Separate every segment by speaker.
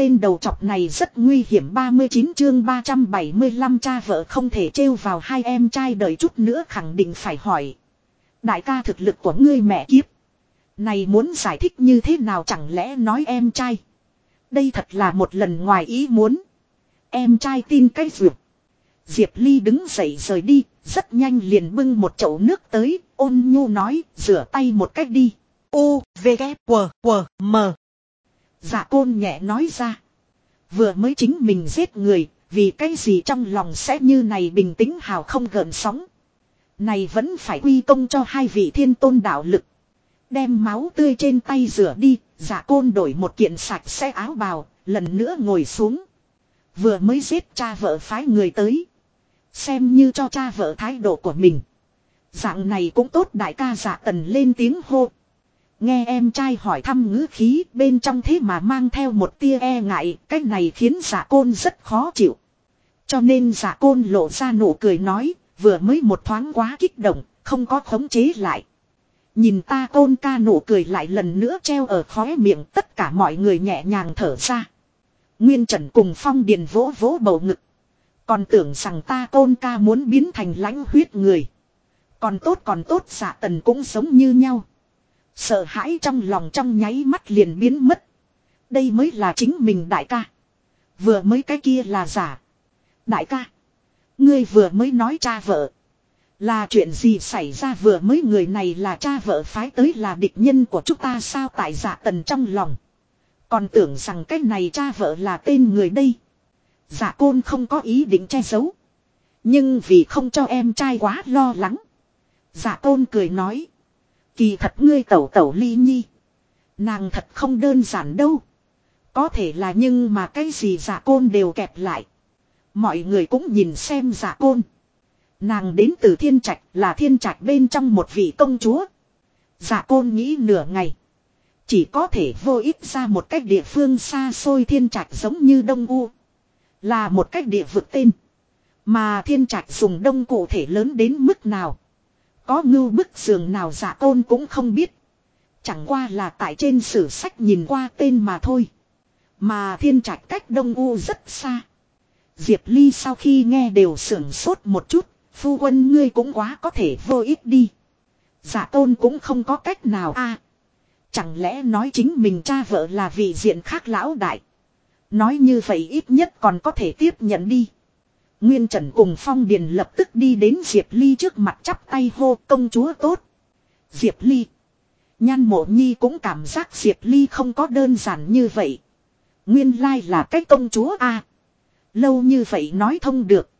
Speaker 1: tên đầu chọc này rất nguy hiểm 39 chương 375 cha vợ không thể trêu vào hai em trai đợi chút nữa khẳng định phải hỏi. Đại ca thực lực của ngươi mẹ kiếp. Này muốn giải thích như thế nào chẳng lẽ nói em trai. Đây thật là một lần ngoài ý muốn. Em trai tin cái dược. Diệp Ly đứng dậy rời đi, rất nhanh liền bưng một chậu nước tới, ôn nhu nói, rửa tay một cách đi. U, V, K, W, W, M. Dạ côn nhẹ nói ra. Vừa mới chính mình giết người, vì cái gì trong lòng sẽ như này bình tĩnh hào không gợn sóng. Này vẫn phải quy công cho hai vị thiên tôn đạo lực. Đem máu tươi trên tay rửa đi, dạ côn đổi một kiện sạch sẽ áo bào, lần nữa ngồi xuống. Vừa mới giết cha vợ phái người tới. Xem như cho cha vợ thái độ của mình. Dạng này cũng tốt đại ca dạ tần lên tiếng hô. Nghe em trai hỏi thăm ngữ khí bên trong thế mà mang theo một tia e ngại, cái này khiến giả côn rất khó chịu. Cho nên giả côn lộ ra nụ cười nói, vừa mới một thoáng quá kích động, không có khống chế lại. Nhìn ta côn ca nụ cười lại lần nữa treo ở khóe miệng tất cả mọi người nhẹ nhàng thở ra. Nguyên Trần cùng Phong Điền vỗ vỗ bầu ngực. Còn tưởng rằng ta côn ca muốn biến thành lãnh huyết người. Còn tốt còn tốt giả tần cũng giống như nhau. Sợ hãi trong lòng trong nháy mắt liền biến mất. Đây mới là chính mình đại ca. Vừa mới cái kia là giả. Đại ca. Ngươi vừa mới nói cha vợ. Là chuyện gì xảy ra vừa mới người này là cha vợ phái tới là địch nhân của chúng ta sao tại giả tần trong lòng. Còn tưởng rằng cái này cha vợ là tên người đây. Giả côn không có ý định che giấu. Nhưng vì không cho em trai quá lo lắng. Giả côn cười nói. Kỳ thật ngươi tẩu tẩu ly nhi. Nàng thật không đơn giản đâu. Có thể là nhưng mà cái gì giả côn đều kẹp lại. Mọi người cũng nhìn xem giả côn. Nàng đến từ thiên trạch, là thiên trạch bên trong một vị công chúa. Giả côn nghĩ nửa ngày. Chỉ có thể vô ích ra một cách địa phương xa xôi thiên trạch giống như Đông U. Là một cách địa vực tên. Mà thiên trạch dùng đông cụ thể lớn đến mức nào. Có ngưu bức giường nào giả tôn cũng không biết. Chẳng qua là tại trên sử sách nhìn qua tên mà thôi. Mà thiên trạch cách đông u rất xa. Diệp Ly sau khi nghe đều sưởng sốt một chút. Phu quân, ngươi cũng quá có thể vô ích đi. Giả tôn cũng không có cách nào a. chẳng lẽ nói chính mình cha vợ là vị diện khác lão đại. Nói như vậy ít nhất còn có thể tiếp nhận đi. Nguyên Trần cùng Phong Điền lập tức đi đến Diệp Ly trước mặt chắp tay hô công chúa tốt. Diệp Ly. Nhan mộ nhi cũng cảm giác Diệp Ly không có đơn giản như vậy. Nguyên lai là cái công chúa a Lâu như vậy nói thông được.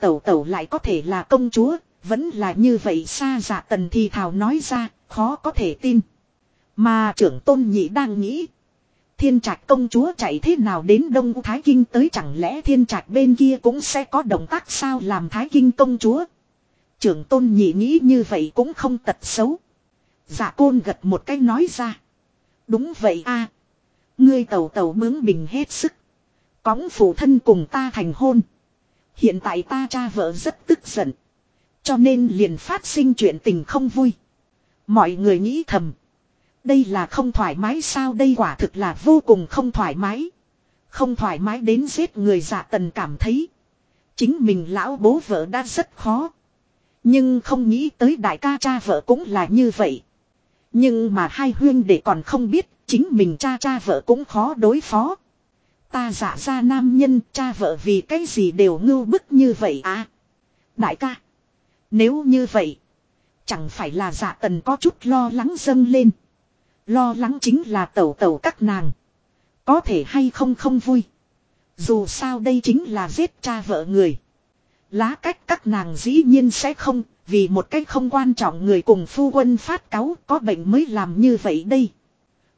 Speaker 1: Tẩu tẩu lại có thể là công chúa, vẫn là như vậy xa dạ tần thì thảo nói ra, khó có thể tin. Mà trưởng tôn nhị đang nghĩ. Thiên trạch công chúa chạy thế nào đến Đông Thái Kinh tới chẳng lẽ thiên trạch bên kia cũng sẽ có động tác sao làm Thái Kinh công chúa. Trưởng tôn nhị nghĩ như vậy cũng không tật xấu. giả côn gật một cái nói ra. Đúng vậy a Ngươi tàu tàu bướng bình hết sức. cõng phụ thân cùng ta thành hôn. Hiện tại ta cha vợ rất tức giận. Cho nên liền phát sinh chuyện tình không vui. Mọi người nghĩ thầm. Đây là không thoải mái sao đây quả thực là vô cùng không thoải mái. Không thoải mái đến giết người dạ tần cảm thấy. Chính mình lão bố vợ đã rất khó. Nhưng không nghĩ tới đại ca cha vợ cũng là như vậy. Nhưng mà hai huyên để còn không biết, chính mình cha cha vợ cũng khó đối phó. Ta giả ra nam nhân, cha vợ vì cái gì đều ngưu bức như vậy à. Đại ca. Nếu như vậy. Chẳng phải là dạ tần có chút lo lắng dâng lên. Lo lắng chính là tẩu tẩu các nàng. Có thể hay không không vui. Dù sao đây chính là giết cha vợ người. Lá cách các nàng dĩ nhiên sẽ không, vì một cách không quan trọng người cùng phu quân phát cáu có bệnh mới làm như vậy đây.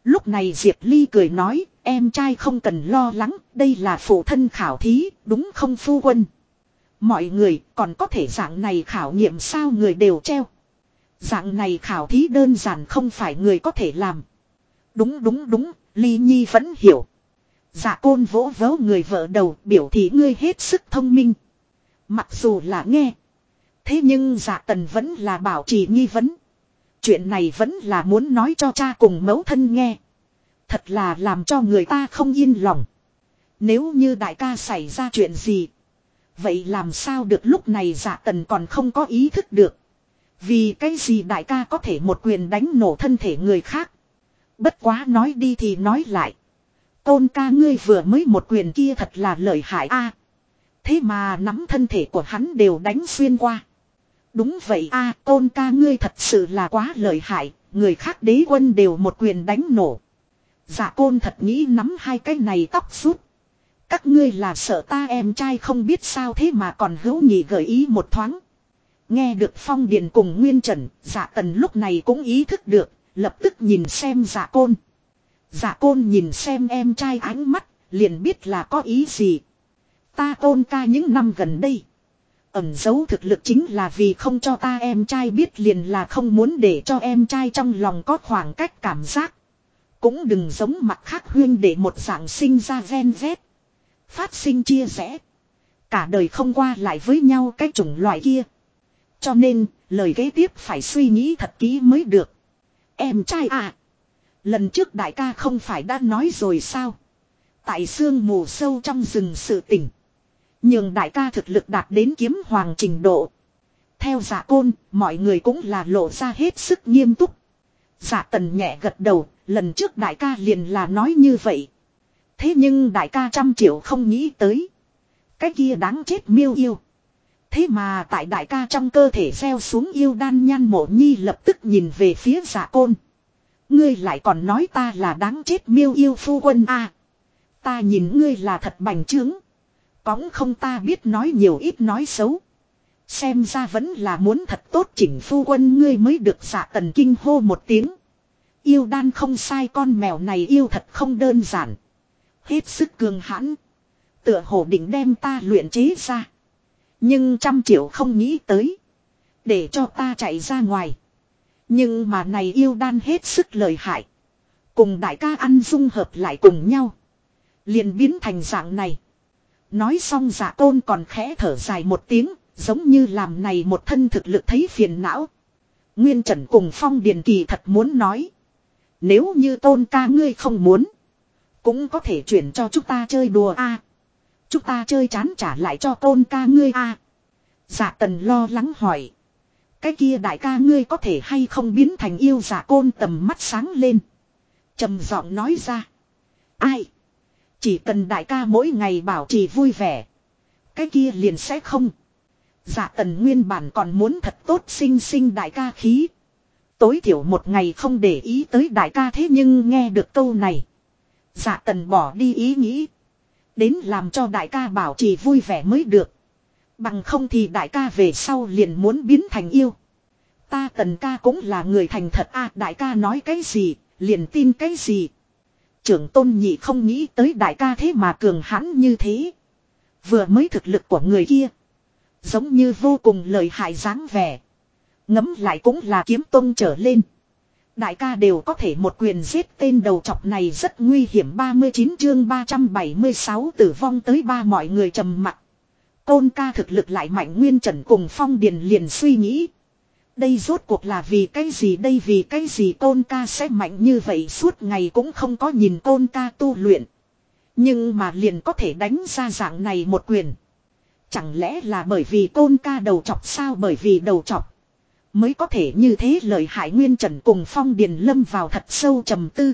Speaker 1: Lúc này Diệp Ly cười nói, em trai không cần lo lắng, đây là phụ thân khảo thí, đúng không phu quân. Mọi người còn có thể dạng này khảo nghiệm sao người đều treo. Dạng này khảo thí đơn giản không phải người có thể làm. Đúng đúng đúng, Ly Nhi vẫn hiểu. Dạ côn vỗ vỗ người vợ đầu biểu thị ngươi hết sức thông minh. Mặc dù là nghe. Thế nhưng dạ tần vẫn là bảo trì nghi vấn. Chuyện này vẫn là muốn nói cho cha cùng mẫu thân nghe. Thật là làm cho người ta không yên lòng. Nếu như đại ca xảy ra chuyện gì. Vậy làm sao được lúc này dạ tần còn không có ý thức được. Vì cái gì đại ca có thể một quyền đánh nổ thân thể người khác. Bất quá nói đi thì nói lại. Tôn ca ngươi vừa mới một quyền kia thật là lợi hại a. thế mà nắm thân thể của hắn đều đánh xuyên qua. Đúng vậy a, tôn ca ngươi thật sự là quá lợi hại, người khác đế quân đều một quyền đánh nổ. Dạ côn thật nghĩ nắm hai cái này tóc rút. Các ngươi là sợ ta em trai không biết sao thế mà còn hữu nhị gợi ý một thoáng. Nghe được phong điền cùng nguyên trần, dạ tần lúc này cũng ý thức được, lập tức nhìn xem dạ côn. Dạ côn nhìn xem em trai ánh mắt, liền biết là có ý gì. Ta tôn ca những năm gần đây. Ẩn giấu thực lực chính là vì không cho ta em trai biết liền là không muốn để cho em trai trong lòng có khoảng cách cảm giác. Cũng đừng giống mặt khác huyên để một dạng sinh ra gen vét. Phát sinh chia rẽ. Cả đời không qua lại với nhau cái chủng loại kia. Cho nên, lời kế tiếp phải suy nghĩ thật kỹ mới được. Em trai à. Lần trước đại ca không phải đã nói rồi sao. Tại xương mù sâu trong rừng sự tỉnh. Nhưng đại ca thực lực đạt đến kiếm hoàng trình độ. Theo giả côn, mọi người cũng là lộ ra hết sức nghiêm túc. Giả tần nhẹ gật đầu, lần trước đại ca liền là nói như vậy. Thế nhưng đại ca trăm triệu không nghĩ tới. Cái kia đáng chết miêu yêu. Thế mà tại đại ca trong cơ thể gieo xuống yêu đan nhan mộ nhi lập tức nhìn về phía giả côn. Ngươi lại còn nói ta là đáng chết miêu yêu phu quân a Ta nhìn ngươi là thật bành trướng. Cóng không ta biết nói nhiều ít nói xấu. Xem ra vẫn là muốn thật tốt chỉnh phu quân ngươi mới được giả tần kinh hô một tiếng. Yêu đan không sai con mèo này yêu thật không đơn giản. Hết sức cường hãn. Tựa hồ định đem ta luyện chế ra. Nhưng trăm triệu không nghĩ tới. Để cho ta chạy ra ngoài. Nhưng mà này yêu đan hết sức lợi hại. Cùng đại ca ăn dung hợp lại cùng nhau. liền biến thành dạng này. Nói xong giả tôn còn khẽ thở dài một tiếng. Giống như làm này một thân thực lực thấy phiền não. Nguyên Trần cùng Phong Điền Kỳ thật muốn nói. Nếu như tôn ca ngươi không muốn. Cũng có thể chuyển cho chúng ta chơi đùa a Chúng ta chơi chán trả lại cho tôn ca ngươi a à. Dạ tần lo lắng hỏi. Cái kia đại ca ngươi có thể hay không biến thành yêu giả côn tầm mắt sáng lên. trầm giọng nói ra. Ai? Chỉ cần đại ca mỗi ngày bảo trì vui vẻ. Cái kia liền sẽ không. Dạ tần nguyên bản còn muốn thật tốt sinh sinh đại ca khí. Tối thiểu một ngày không để ý tới đại ca thế nhưng nghe được câu này. Dạ tần bỏ đi ý nghĩ. Đến làm cho đại ca bảo trì vui vẻ mới được. Bằng không thì đại ca về sau liền muốn biến thành yêu. Ta tần ca cũng là người thành thật a đại ca nói cái gì, liền tin cái gì. Trưởng tôn nhị không nghĩ tới đại ca thế mà cường hãn như thế. Vừa mới thực lực của người kia. Giống như vô cùng lợi hại dáng vẻ. Ngấm lại cũng là kiếm tôn trở lên. Đại ca đều có thể một quyền giết tên đầu chọc này rất nguy hiểm 39 chương 376 tử vong tới ba mọi người trầm mặt. Côn ca thực lực lại mạnh nguyên trần cùng phong điền liền suy nghĩ. Đây rốt cuộc là vì cái gì đây vì cái gì côn ca sẽ mạnh như vậy suốt ngày cũng không có nhìn côn ca tu luyện. Nhưng mà liền có thể đánh ra dạng này một quyền. Chẳng lẽ là bởi vì côn ca đầu chọc sao bởi vì đầu chọc. Mới có thể như thế lợi hại nguyên trần cùng phong điền lâm vào thật sâu trầm tư.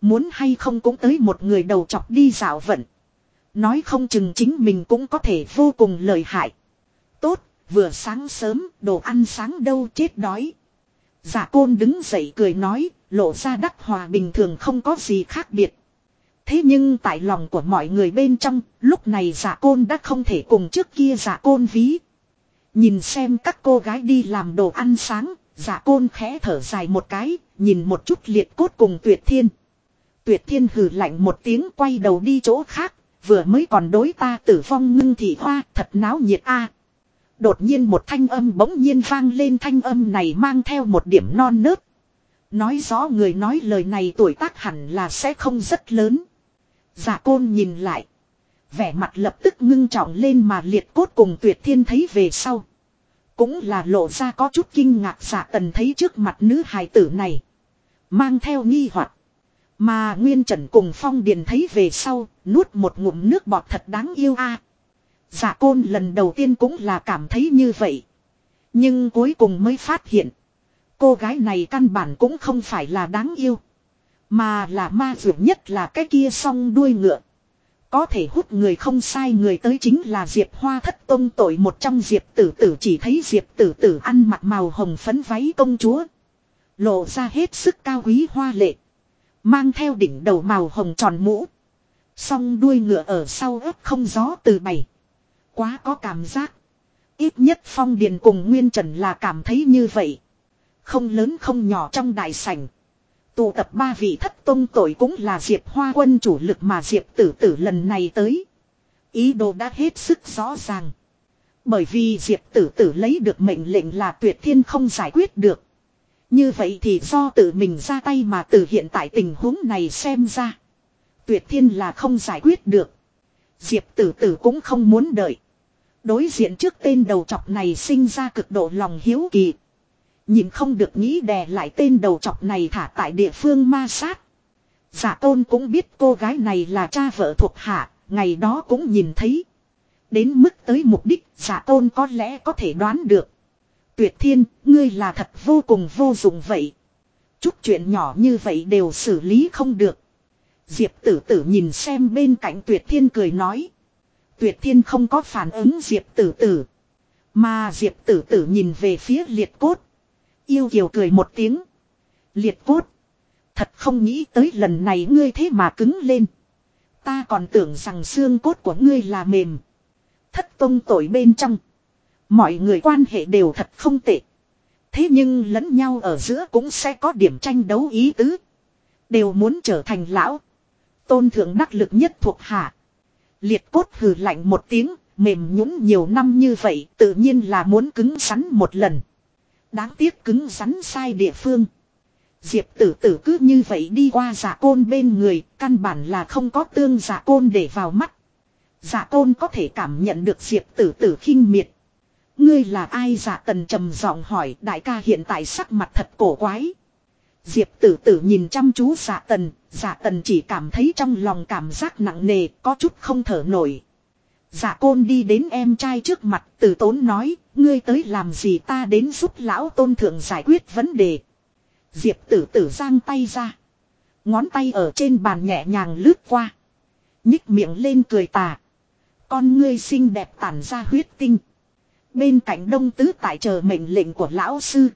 Speaker 1: Muốn hay không cũng tới một người đầu chọc đi dạo vận. Nói không chừng chính mình cũng có thể vô cùng lợi hại. Tốt, vừa sáng sớm, đồ ăn sáng đâu chết đói. Giả côn đứng dậy cười nói, lộ ra đắc hòa bình thường không có gì khác biệt. Thế nhưng tại lòng của mọi người bên trong, lúc này giả côn đã không thể cùng trước kia giả côn ví. Nhìn xem các cô gái đi làm đồ ăn sáng, giả côn khẽ thở dài một cái, nhìn một chút liệt cốt cùng tuyệt thiên. Tuyệt thiên hừ lạnh một tiếng quay đầu đi chỗ khác, vừa mới còn đối ta tử vong ngưng thị hoa thật náo nhiệt a. Đột nhiên một thanh âm bỗng nhiên vang lên thanh âm này mang theo một điểm non nớt. Nói rõ người nói lời này tuổi tác hẳn là sẽ không rất lớn. Giả côn nhìn lại. Vẻ mặt lập tức ngưng trọng lên mà liệt cốt cùng tuyệt thiên thấy về sau. Cũng là lộ ra có chút kinh ngạc giả tần thấy trước mặt nữ hài tử này. Mang theo nghi hoặc Mà Nguyên Trần cùng Phong Điền thấy về sau, nuốt một ngụm nước bọt thật đáng yêu a. giả côn lần đầu tiên cũng là cảm thấy như vậy. Nhưng cuối cùng mới phát hiện. Cô gái này căn bản cũng không phải là đáng yêu. Mà là ma dược nhất là cái kia song đuôi ngựa. Có thể hút người không sai người tới chính là Diệp Hoa thất tông tội một trong Diệp tử tử chỉ thấy Diệp tử tử ăn mặc màu hồng phấn váy công chúa. Lộ ra hết sức cao quý hoa lệ. Mang theo đỉnh đầu màu hồng tròn mũ. Song đuôi ngựa ở sau ớt không gió từ bảy. Quá có cảm giác. Ít nhất Phong Điền cùng Nguyên Trần là cảm thấy như vậy. Không lớn không nhỏ trong đại sảnh. Tụ tập ba vị thất tôn tội cũng là Diệp Hoa quân chủ lực mà Diệp tử tử lần này tới. Ý đồ đã hết sức rõ ràng. Bởi vì Diệp tử tử lấy được mệnh lệnh là tuyệt thiên không giải quyết được. Như vậy thì do tự mình ra tay mà từ hiện tại tình huống này xem ra. Tuyệt thiên là không giải quyết được. Diệp tử tử cũng không muốn đợi. Đối diện trước tên đầu chọc này sinh ra cực độ lòng hiếu kỳ. Nhìn không được nghĩ đè lại tên đầu chọc này thả tại địa phương ma sát. Giả tôn cũng biết cô gái này là cha vợ thuộc hạ, ngày đó cũng nhìn thấy. Đến mức tới mục đích giả tôn có lẽ có thể đoán được. Tuyệt thiên, ngươi là thật vô cùng vô dụng vậy. Chút chuyện nhỏ như vậy đều xử lý không được. Diệp tử tử nhìn xem bên cạnh tuyệt thiên cười nói. Tuyệt thiên không có phản ứng diệp tử tử. Mà diệp tử tử nhìn về phía liệt cốt. Yêu kiều cười một tiếng. Liệt cốt. Thật không nghĩ tới lần này ngươi thế mà cứng lên. Ta còn tưởng rằng xương cốt của ngươi là mềm. Thất tông tội bên trong. Mọi người quan hệ đều thật không tệ. Thế nhưng lẫn nhau ở giữa cũng sẽ có điểm tranh đấu ý tứ. Đều muốn trở thành lão. Tôn thượng đắc lực nhất thuộc hạ. Liệt cốt hừ lạnh một tiếng, mềm nhũng nhiều năm như vậy tự nhiên là muốn cứng rắn một lần. Đáng tiếc cứng rắn sai địa phương. Diệp tử tử cứ như vậy đi qua giả côn bên người, căn bản là không có tương giả côn để vào mắt. Giả côn có thể cảm nhận được diệp tử tử khinh miệt. Ngươi là ai giả tần trầm giọng hỏi đại ca hiện tại sắc mặt thật cổ quái. Diệp tử tử nhìn chăm chú giả tần, giả tần chỉ cảm thấy trong lòng cảm giác nặng nề, có chút không thở nổi. Giả côn đi đến em trai trước mặt, tử tốn nói, ngươi tới làm gì ta đến giúp lão tôn thượng giải quyết vấn đề. Diệp tử tử giang tay ra. Ngón tay ở trên bàn nhẹ nhàng lướt qua. Nhích miệng lên cười tà. Con ngươi xinh đẹp tản ra huyết tinh. Bên cạnh đông tứ tại chờ mệnh lệnh của lão sư.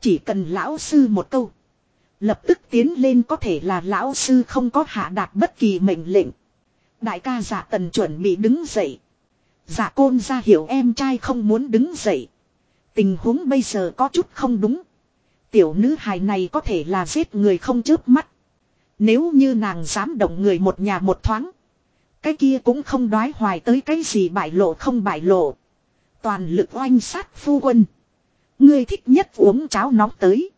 Speaker 1: Chỉ cần lão sư một câu. Lập tức tiến lên có thể là lão sư không có hạ đạt bất kỳ mệnh lệnh. Đại ca giả tần chuẩn bị đứng dậy. Giả côn ra hiểu em trai không muốn đứng dậy. Tình huống bây giờ có chút không đúng. Tiểu nữ hài này có thể là giết người không chớp mắt. Nếu như nàng dám động người một nhà một thoáng. Cái kia cũng không đoái hoài tới cái gì bại lộ không bại lộ. Toàn lực oanh sát phu quân. Ngươi thích nhất uống cháo nóng tới.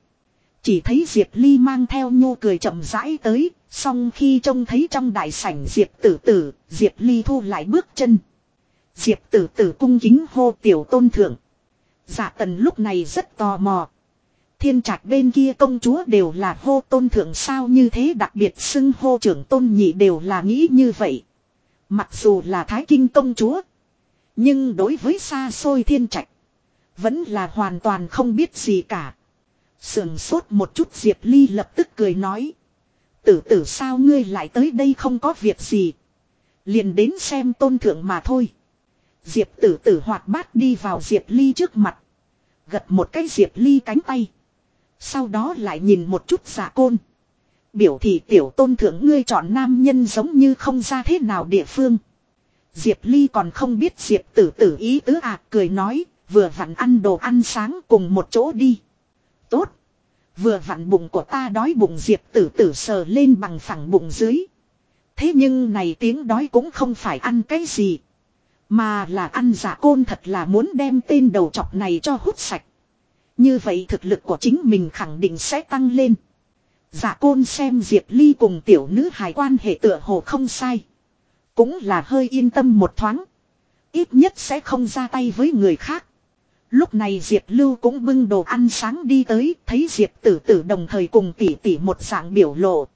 Speaker 1: Chỉ thấy Diệp Ly mang theo nhô cười chậm rãi tới, song khi trông thấy trong đại sảnh Diệp tử tử, Diệp Ly thu lại bước chân. Diệp tử tử cung kính hô tiểu tôn thượng. Dạ tần lúc này rất tò mò. Thiên trạch bên kia công chúa đều là hô tôn thượng sao như thế đặc biệt xưng hô trưởng tôn nhị đều là nghĩ như vậy. Mặc dù là thái kinh công chúa. Nhưng đối với xa xôi thiên trạch. Vẫn là hoàn toàn không biết gì cả. Sườn sốt một chút Diệp Ly lập tức cười nói. Tử tử sao ngươi lại tới đây không có việc gì. Liền đến xem tôn thượng mà thôi. Diệp tử tử hoạt bát đi vào Diệp Ly trước mặt. Gật một cái Diệp Ly cánh tay. Sau đó lại nhìn một chút giả côn. Biểu thị tiểu tôn thượng ngươi chọn nam nhân giống như không ra thế nào địa phương. Diệp Ly còn không biết Diệp tử tử ý tứ à cười nói, vừa vặn ăn đồ ăn sáng cùng một chỗ đi. Tốt. Vừa vặn bụng của ta đói bụng Diệp tử tử sờ lên bằng phẳng bụng dưới. Thế nhưng này tiếng đói cũng không phải ăn cái gì. Mà là ăn giả côn thật là muốn đem tên đầu chọc này cho hút sạch. Như vậy thực lực của chính mình khẳng định sẽ tăng lên. Giả côn xem Diệp Ly cùng tiểu nữ hài quan hệ tựa hồ không sai. Cũng là hơi yên tâm một thoáng. Ít nhất sẽ không ra tay với người khác. Lúc này Diệp Lưu cũng bưng đồ ăn sáng đi tới, thấy Diệp tử tử đồng thời cùng tỷ tỷ một dạng biểu lộ.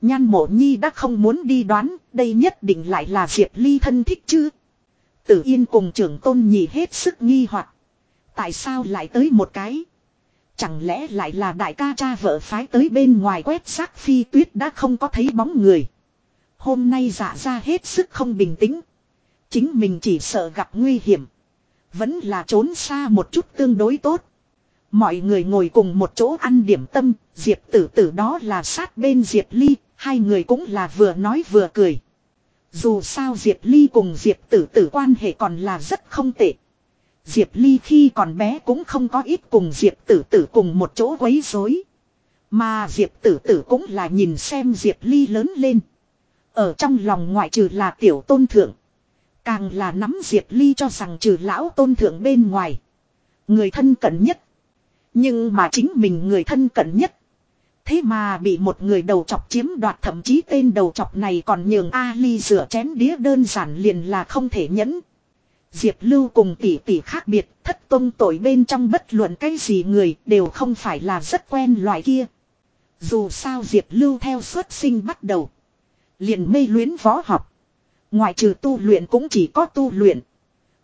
Speaker 1: Nhan mộ nhi đã không muốn đi đoán, đây nhất định lại là Diệp Ly thân thích chứ. Tử Yên cùng trưởng tôn nhị hết sức nghi hoặc Tại sao lại tới một cái? Chẳng lẽ lại là đại ca cha vợ phái tới bên ngoài quét xác phi tuyết đã không có thấy bóng người. Hôm nay dạ ra hết sức không bình tĩnh. Chính mình chỉ sợ gặp nguy hiểm. Vẫn là trốn xa một chút tương đối tốt. Mọi người ngồi cùng một chỗ ăn điểm tâm, Diệp tử tử đó là sát bên Diệp Ly, hai người cũng là vừa nói vừa cười. Dù sao Diệp Ly cùng Diệp tử tử quan hệ còn là rất không tệ. Diệp Ly khi còn bé cũng không có ít cùng Diệp tử tử cùng một chỗ quấy rối. Mà Diệp tử tử cũng là nhìn xem Diệp Ly lớn lên. Ở trong lòng ngoại trừ là tiểu tôn thượng. Càng là nắm Diệp Ly cho rằng trừ lão tôn thượng bên ngoài. Người thân cận nhất. Nhưng mà chính mình người thân cận nhất. Thế mà bị một người đầu chọc chiếm đoạt thậm chí tên đầu chọc này còn nhường Ali rửa chén đĩa đơn giản liền là không thể nhẫn. Diệp Lưu cùng tỷ tỷ khác biệt, thất tôn tội bên trong bất luận cái gì người đều không phải là rất quen loại kia. Dù sao Diệp Lưu theo xuất sinh bắt đầu. Liền mê luyến võ học. Ngoại trừ tu luyện cũng chỉ có tu luyện.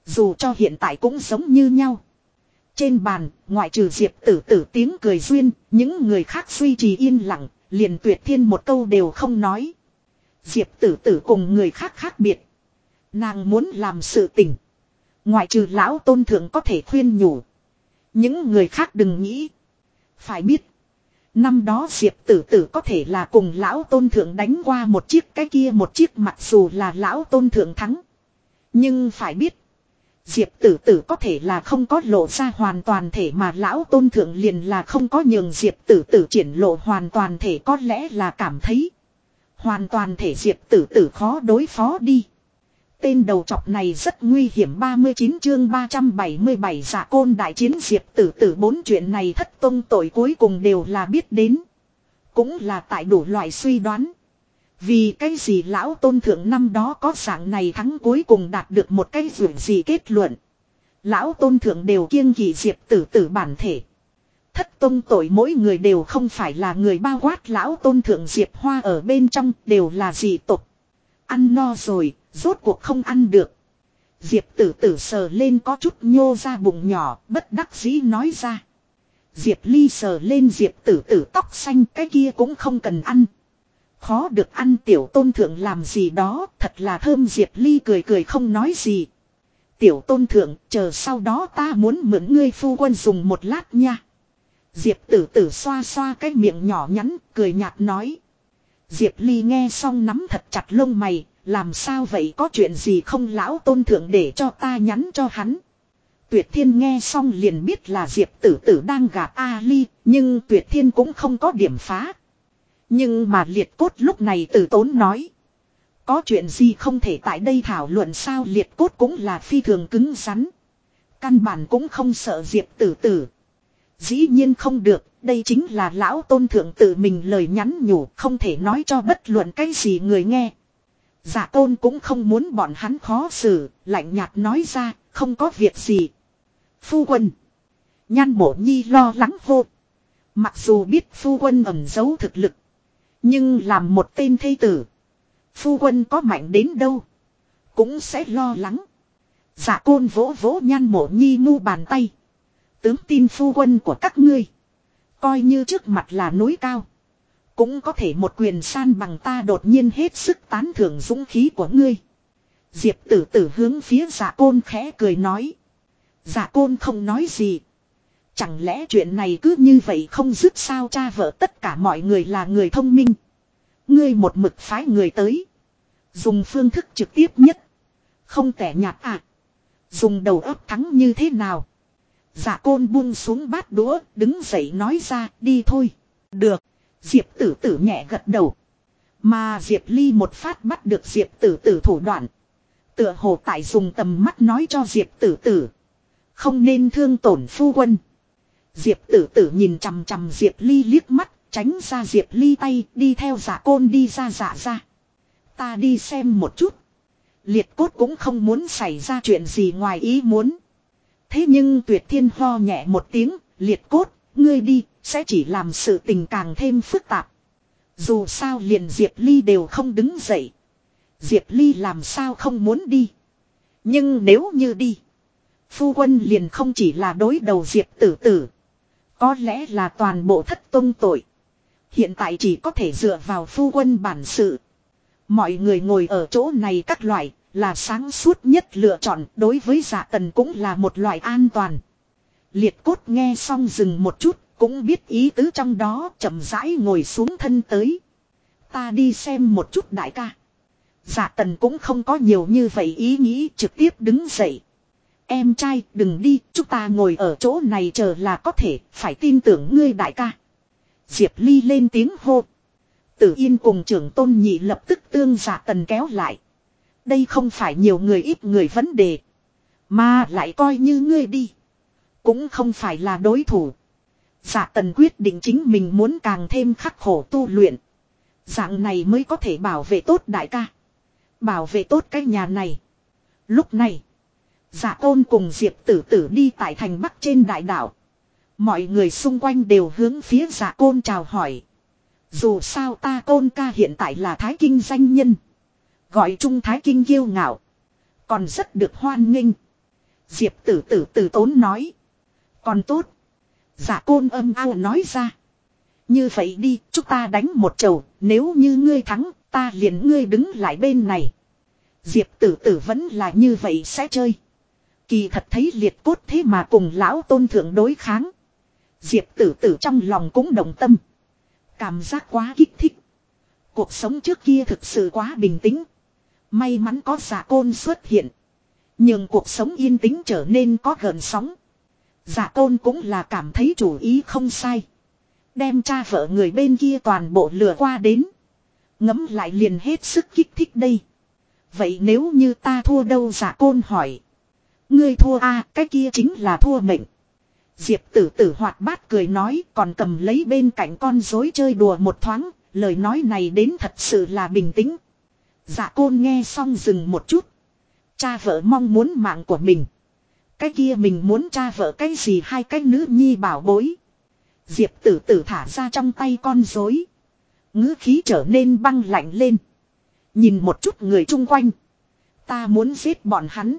Speaker 1: Dù cho hiện tại cũng giống như nhau. Trên bàn, ngoại trừ Diệp tử tử tiếng cười duyên, những người khác duy trì yên lặng, liền tuyệt thiên một câu đều không nói. Diệp tử tử cùng người khác khác biệt. Nàng muốn làm sự tình. Ngoại trừ lão tôn thượng có thể khuyên nhủ. Những người khác đừng nghĩ. Phải biết. Năm đó Diệp tử tử có thể là cùng lão tôn thượng đánh qua một chiếc, cái kia một chiếc mặc dù là lão tôn thượng thắng. Nhưng phải biết. Diệp tử tử có thể là không có lộ ra hoàn toàn thể mà lão tôn thượng liền là không có nhường Diệp tử tử triển lộ hoàn toàn thể, có lẽ là cảm thấy. Hoàn toàn thể Diệp tử tử khó đối phó đi. Tên đầu trọc này rất nguy hiểm 39 chương 377 giả dạ côn đại chiến diệp tử tử bốn chuyện này thất tông tội cuối cùng đều là biết đến. Cũng là tại đủ loại suy đoán. Vì cái gì lão tôn thượng năm đó có dạng này thắng cuối cùng đạt được một cái vượt gì kết luận. Lão tôn thượng đều kiêng kỳ diệp tử tử bản thể. Thất tôn tội mỗi người đều không phải là người bao quát lão tôn thượng diệp hoa ở bên trong đều là dị tục. Ăn no rồi, Rốt cuộc không ăn được. Diệp tử tử sờ lên có chút nhô ra bụng nhỏ, bất đắc dĩ nói ra. Diệp ly sờ lên diệp tử tử tóc xanh cái kia cũng không cần ăn. Khó được ăn tiểu tôn thượng làm gì đó, thật là thơm diệp ly cười cười không nói gì. Tiểu tôn thượng, chờ sau đó ta muốn mượn ngươi phu quân dùng một lát nha. Diệp tử tử xoa xoa cái miệng nhỏ nhắn, cười nhạt nói. Diệp ly nghe xong nắm thật chặt lông mày, làm sao vậy có chuyện gì không lão tôn thượng để cho ta nhắn cho hắn. Tuyệt thiên nghe xong liền biết là Diệp tử tử đang gạt A ly, nhưng tuyệt thiên cũng không có điểm phá. Nhưng mà liệt cốt lúc này tử tốn nói. Có chuyện gì không thể tại đây thảo luận sao liệt cốt cũng là phi thường cứng rắn. Căn bản cũng không sợ Diệp tử tử. Dĩ nhiên không được, đây chính là lão tôn thượng tự mình lời nhắn nhủ không thể nói cho bất luận cái gì người nghe. Giả tôn cũng không muốn bọn hắn khó xử, lạnh nhạt nói ra, không có việc gì. Phu quân. Nhan mộ nhi lo lắng vô. Mặc dù biết phu quân ẩn giấu thực lực. Nhưng làm một tên thây tử. Phu quân có mạnh đến đâu. Cũng sẽ lo lắng. Dạ Giả côn vỗ vỗ nhan mộ nhi mu bàn tay. Tướng tin phu quân của các ngươi. Coi như trước mặt là núi cao. Cũng có thể một quyền san bằng ta đột nhiên hết sức tán thưởng dũng khí của ngươi. Diệp tử tử hướng phía giả côn khẽ cười nói. Giả côn không nói gì. Chẳng lẽ chuyện này cứ như vậy không dứt sao cha vợ tất cả mọi người là người thông minh. Ngươi một mực phái người tới. Dùng phương thức trực tiếp nhất. Không tẻ nhạt à. Dùng đầu óc thắng như thế nào. Giả côn buông xuống bát đũa, đứng dậy nói ra, đi thôi. Được. Diệp tử tử nhẹ gật đầu. Mà Diệp Ly một phát bắt được Diệp tử tử thủ đoạn. Tựa hồ tại dùng tầm mắt nói cho Diệp tử tử. Không nên thương tổn phu quân. Diệp tử tử nhìn chằm chằm Diệp Ly liếc mắt, tránh ra Diệp Ly tay, đi theo giả côn đi ra giả ra. Ta đi xem một chút. Liệt cốt cũng không muốn xảy ra chuyện gì ngoài ý muốn. Thế nhưng tuyệt thiên ho nhẹ một tiếng, liệt cốt, ngươi đi, sẽ chỉ làm sự tình càng thêm phức tạp. Dù sao liền Diệp Ly đều không đứng dậy. Diệp Ly làm sao không muốn đi. Nhưng nếu như đi. Phu quân liền không chỉ là đối đầu Diệp tử tử. Có lẽ là toàn bộ thất tông tội. Hiện tại chỉ có thể dựa vào phu quân bản sự. Mọi người ngồi ở chỗ này các loại là sáng suốt nhất lựa chọn, đối với dạ tần cũng là một loại an toàn. Liệt cốt nghe xong dừng một chút cũng biết ý tứ trong đó chậm rãi ngồi xuống thân tới. Ta đi xem một chút đại ca. giả tần cũng không có nhiều như vậy ý nghĩ trực tiếp đứng dậy. Em trai đừng đi, chúng ta ngồi ở chỗ này chờ là có thể, phải tin tưởng ngươi đại ca. Diệp Ly lên tiếng hô. Tử Yên cùng trưởng tôn nhị lập tức tương giả tần kéo lại. Đây không phải nhiều người ít người vấn đề. Mà lại coi như ngươi đi. Cũng không phải là đối thủ. Dạ tần quyết định chính mình muốn càng thêm khắc khổ tu luyện. Dạng này mới có thể bảo vệ tốt đại ca. Bảo vệ tốt cái nhà này. Lúc này. Giả tôn cùng Diệp tử tử đi tại thành bắc trên đại đảo. Mọi người xung quanh đều hướng phía dạ giả côn chào hỏi. Dù sao ta côn ca hiện tại là thái kinh danh nhân. Gọi trung thái kinh kiêu ngạo. Còn rất được hoan nghênh. Diệp tử tử tử tốn nói. Còn tốt. Dạ côn âm ao nói ra. Như vậy đi, chúng ta đánh một chầu, nếu như ngươi thắng, ta liền ngươi đứng lại bên này. Diệp tử tử vẫn là như vậy sẽ chơi. Kỳ thật thấy liệt cốt thế mà cùng lão tôn thượng đối kháng. Diệp tử tử trong lòng cũng đồng tâm. Cảm giác quá kích thích. Cuộc sống trước kia thực sự quá bình tĩnh. May mắn có giả côn xuất hiện. Nhưng cuộc sống yên tĩnh trở nên có gần sóng. Giả tôn cũng là cảm thấy chủ ý không sai. Đem cha vợ người bên kia toàn bộ lừa qua đến. Ngấm lại liền hết sức kích thích đây. Vậy nếu như ta thua đâu dạ giả côn hỏi. Ngươi thua a cái kia chính là thua mệnh. Diệp tử tử hoạt bát cười nói, còn cầm lấy bên cạnh con dối chơi đùa một thoáng. Lời nói này đến thật sự là bình tĩnh. Dạ côn nghe xong dừng một chút. Cha vợ mong muốn mạng của mình. Cái kia mình muốn cha vợ cái gì hai cái nữ nhi bảo bối. Diệp tử tử thả ra trong tay con dối. ngữ khí trở nên băng lạnh lên. Nhìn một chút người chung quanh. Ta muốn giết bọn hắn.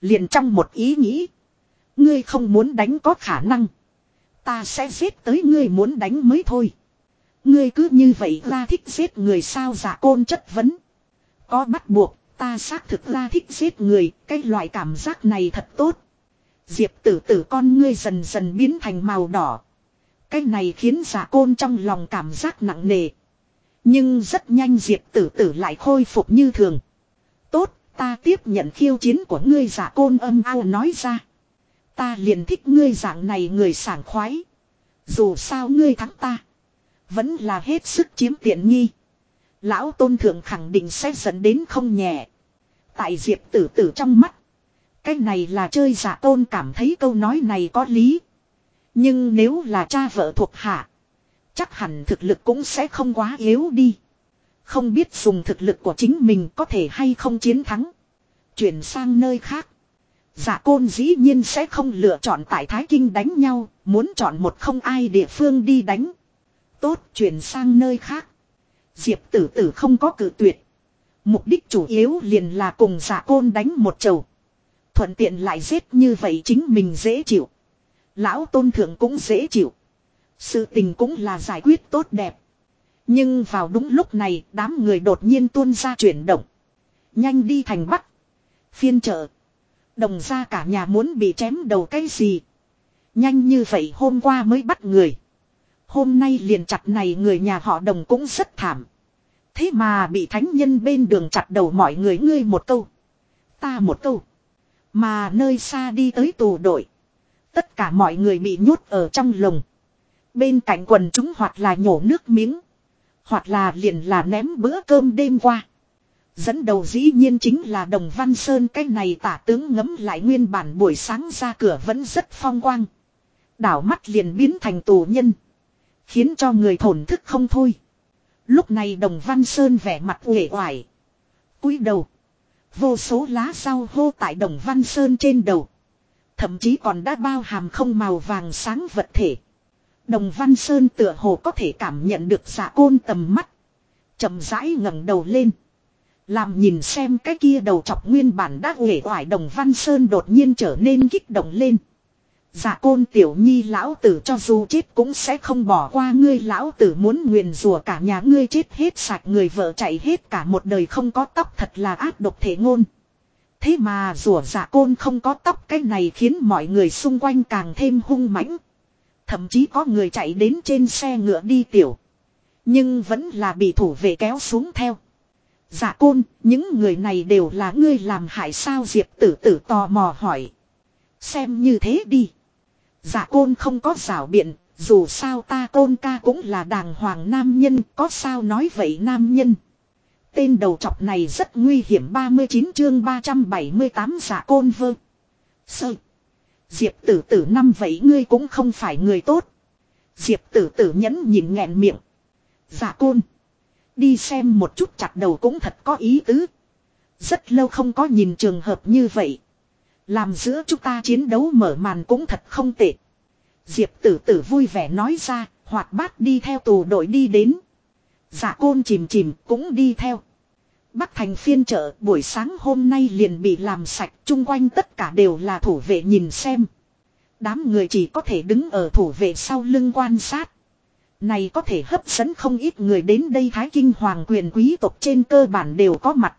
Speaker 1: Liền trong một ý nghĩ. Ngươi không muốn đánh có khả năng. Ta sẽ giết tới ngươi muốn đánh mới thôi. Ngươi cứ như vậy ra thích giết người sao giả côn chất vấn. Có bắt buộc, ta xác thực ra thích giết người, cái loại cảm giác này thật tốt. Diệp tử tử con ngươi dần dần biến thành màu đỏ. Cái này khiến giả côn trong lòng cảm giác nặng nề. Nhưng rất nhanh Diệp tử tử lại khôi phục như thường. Tốt, ta tiếp nhận khiêu chiến của ngươi giả côn âm ao nói ra. Ta liền thích ngươi dạng này người sảng khoái. Dù sao ngươi thắng ta. Vẫn là hết sức chiếm tiện nghi. Lão tôn thượng khẳng định sẽ dẫn đến không nhẹ. Tại diệp tử tử trong mắt. Cái này là chơi giả tôn cảm thấy câu nói này có lý. Nhưng nếu là cha vợ thuộc hạ. Chắc hẳn thực lực cũng sẽ không quá yếu đi. Không biết dùng thực lực của chính mình có thể hay không chiến thắng. Chuyển sang nơi khác. Giả côn dĩ nhiên sẽ không lựa chọn tại Thái Kinh đánh nhau, muốn chọn một không ai địa phương đi đánh. Tốt chuyển sang nơi khác. Diệp tử tử không có cử tuyệt. Mục đích chủ yếu liền là cùng giả côn đánh một chầu. Thuận tiện lại giết như vậy chính mình dễ chịu. Lão tôn thượng cũng dễ chịu. Sự tình cũng là giải quyết tốt đẹp. Nhưng vào đúng lúc này, đám người đột nhiên tuôn ra chuyển động. Nhanh đi thành bắc. Phiên chợ. Đồng ra cả nhà muốn bị chém đầu cái gì. Nhanh như vậy hôm qua mới bắt người. Hôm nay liền chặt này người nhà họ đồng cũng rất thảm. Thế mà bị thánh nhân bên đường chặt đầu mọi người ngươi một câu. Ta một câu. Mà nơi xa đi tới tù đội. Tất cả mọi người bị nhốt ở trong lồng. Bên cạnh quần chúng hoặc là nhổ nước miếng. Hoặc là liền là ném bữa cơm đêm qua. Dẫn đầu dĩ nhiên chính là Đồng Văn Sơn cái này tả tướng ngấm lại nguyên bản buổi sáng ra cửa vẫn rất phong quang. Đảo mắt liền biến thành tù nhân. Khiến cho người thổn thức không thôi. Lúc này Đồng Văn Sơn vẻ mặt uể oải. cúi đầu. Vô số lá rau hô tại Đồng Văn Sơn trên đầu. Thậm chí còn đã bao hàm không màu vàng sáng vật thể. Đồng Văn Sơn tựa hồ có thể cảm nhận được giả côn tầm mắt. chậm rãi ngẩng đầu lên. Làm nhìn xem cái kia đầu chọc nguyên bản đã uể oải Đồng Văn Sơn đột nhiên trở nên kích động lên dạ côn tiểu nhi lão tử cho dù chết cũng sẽ không bỏ qua ngươi lão tử muốn nguyền rủa cả nhà ngươi chết hết sạch người vợ chạy hết cả một đời không có tóc thật là ác độc thể ngôn. Thế mà rủa dạ côn không có tóc cái này khiến mọi người xung quanh càng thêm hung mãnh. Thậm chí có người chạy đến trên xe ngựa đi tiểu. Nhưng vẫn là bị thủ vệ kéo xuống theo. dạ côn, những người này đều là ngươi làm hại sao Diệp tử tử tò mò hỏi. Xem như thế đi. Giả côn không có xảo biện, dù sao ta côn ca cũng là đàng hoàng nam nhân, có sao nói vậy nam nhân. Tên đầu trọc này rất nguy hiểm 39 chương 378 giả dạ côn vơ. Sơ. Diệp tử tử năm vậy ngươi cũng không phải người tốt. Diệp tử tử nhẫn nhìn nghẹn miệng. Giả côn. Đi xem một chút chặt đầu cũng thật có ý tứ. Rất lâu không có nhìn trường hợp như vậy. Làm giữa chúng ta chiến đấu mở màn cũng thật không tệ. Diệp tử tử vui vẻ nói ra, hoạt bát đi theo tù đội đi đến. Giả côn chìm chìm cũng đi theo. Bắc thành phiên chợ buổi sáng hôm nay liền bị làm sạch chung quanh tất cả đều là thủ vệ nhìn xem. Đám người chỉ có thể đứng ở thủ vệ sau lưng quan sát. Này có thể hấp dẫn không ít người đến đây Thái Kinh Hoàng quyền quý tộc trên cơ bản đều có mặt.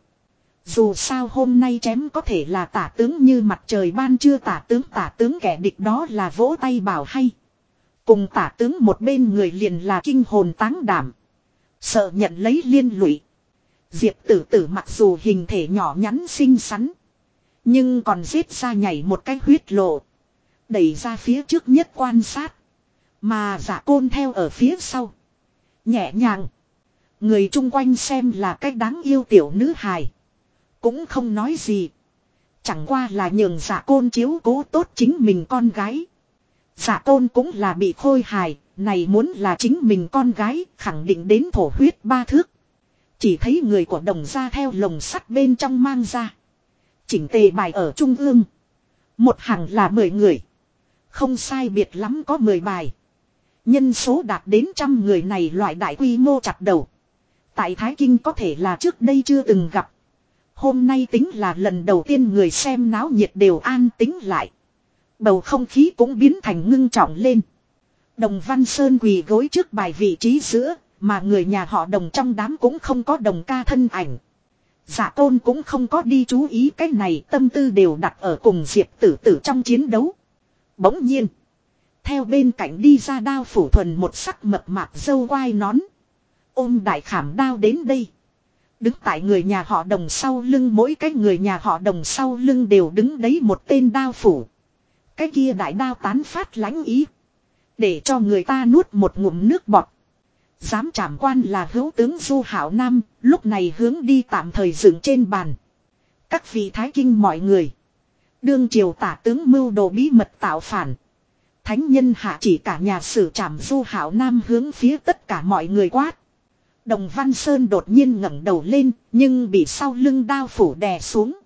Speaker 1: Dù sao hôm nay chém có thể là tả tướng như mặt trời ban chưa tả tướng tả tướng kẻ địch đó là vỗ tay bảo hay. Cùng tả tướng một bên người liền là kinh hồn táng đảm. Sợ nhận lấy liên lụy. Diệp tử tử mặc dù hình thể nhỏ nhắn xinh xắn. Nhưng còn giết ra nhảy một cái huyết lộ. Đẩy ra phía trước nhất quan sát. Mà giả côn theo ở phía sau. Nhẹ nhàng. Người chung quanh xem là cách đáng yêu tiểu nữ hài. Cũng không nói gì. Chẳng qua là nhường giả côn chiếu cố tốt chính mình con gái. Giả côn cũng là bị khôi hài, này muốn là chính mình con gái, khẳng định đến thổ huyết ba thước. Chỉ thấy người của đồng ra theo lồng sắt bên trong mang ra. Chỉnh tề bài ở trung ương. Một hàng là 10 người. Không sai biệt lắm có 10 bài. Nhân số đạt đến trăm người này loại đại quy mô chặt đầu. Tại Thái Kinh có thể là trước đây chưa từng gặp. Hôm nay tính là lần đầu tiên người xem náo nhiệt đều an tính lại. Bầu không khí cũng biến thành ngưng trọng lên. Đồng Văn Sơn quỳ gối trước bài vị trí giữa, mà người nhà họ đồng trong đám cũng không có đồng ca thân ảnh. Giả tôn cũng không có đi chú ý cái này tâm tư đều đặt ở cùng diệp tử tử trong chiến đấu. Bỗng nhiên. Theo bên cạnh đi ra đao phủ thuần một sắc mập mạp dâu quai nón. Ôm đại khảm đao đến đây. Đứng tại người nhà họ đồng sau lưng mỗi cái người nhà họ đồng sau lưng đều đứng đấy một tên đao phủ. Cái kia đại đao tán phát lãnh ý. Để cho người ta nuốt một ngụm nước bọt. Dám trảm quan là hữu tướng Du Hảo Nam, lúc này hướng đi tạm thời dựng trên bàn. Các vị thái kinh mọi người. Đương triều tả tướng mưu đồ bí mật tạo phản. Thánh nhân hạ chỉ cả nhà sử trảm Du Hảo Nam hướng phía tất cả mọi người quát. Đồng Văn Sơn đột nhiên ngẩng đầu lên, nhưng bị sau lưng đao phủ đè xuống.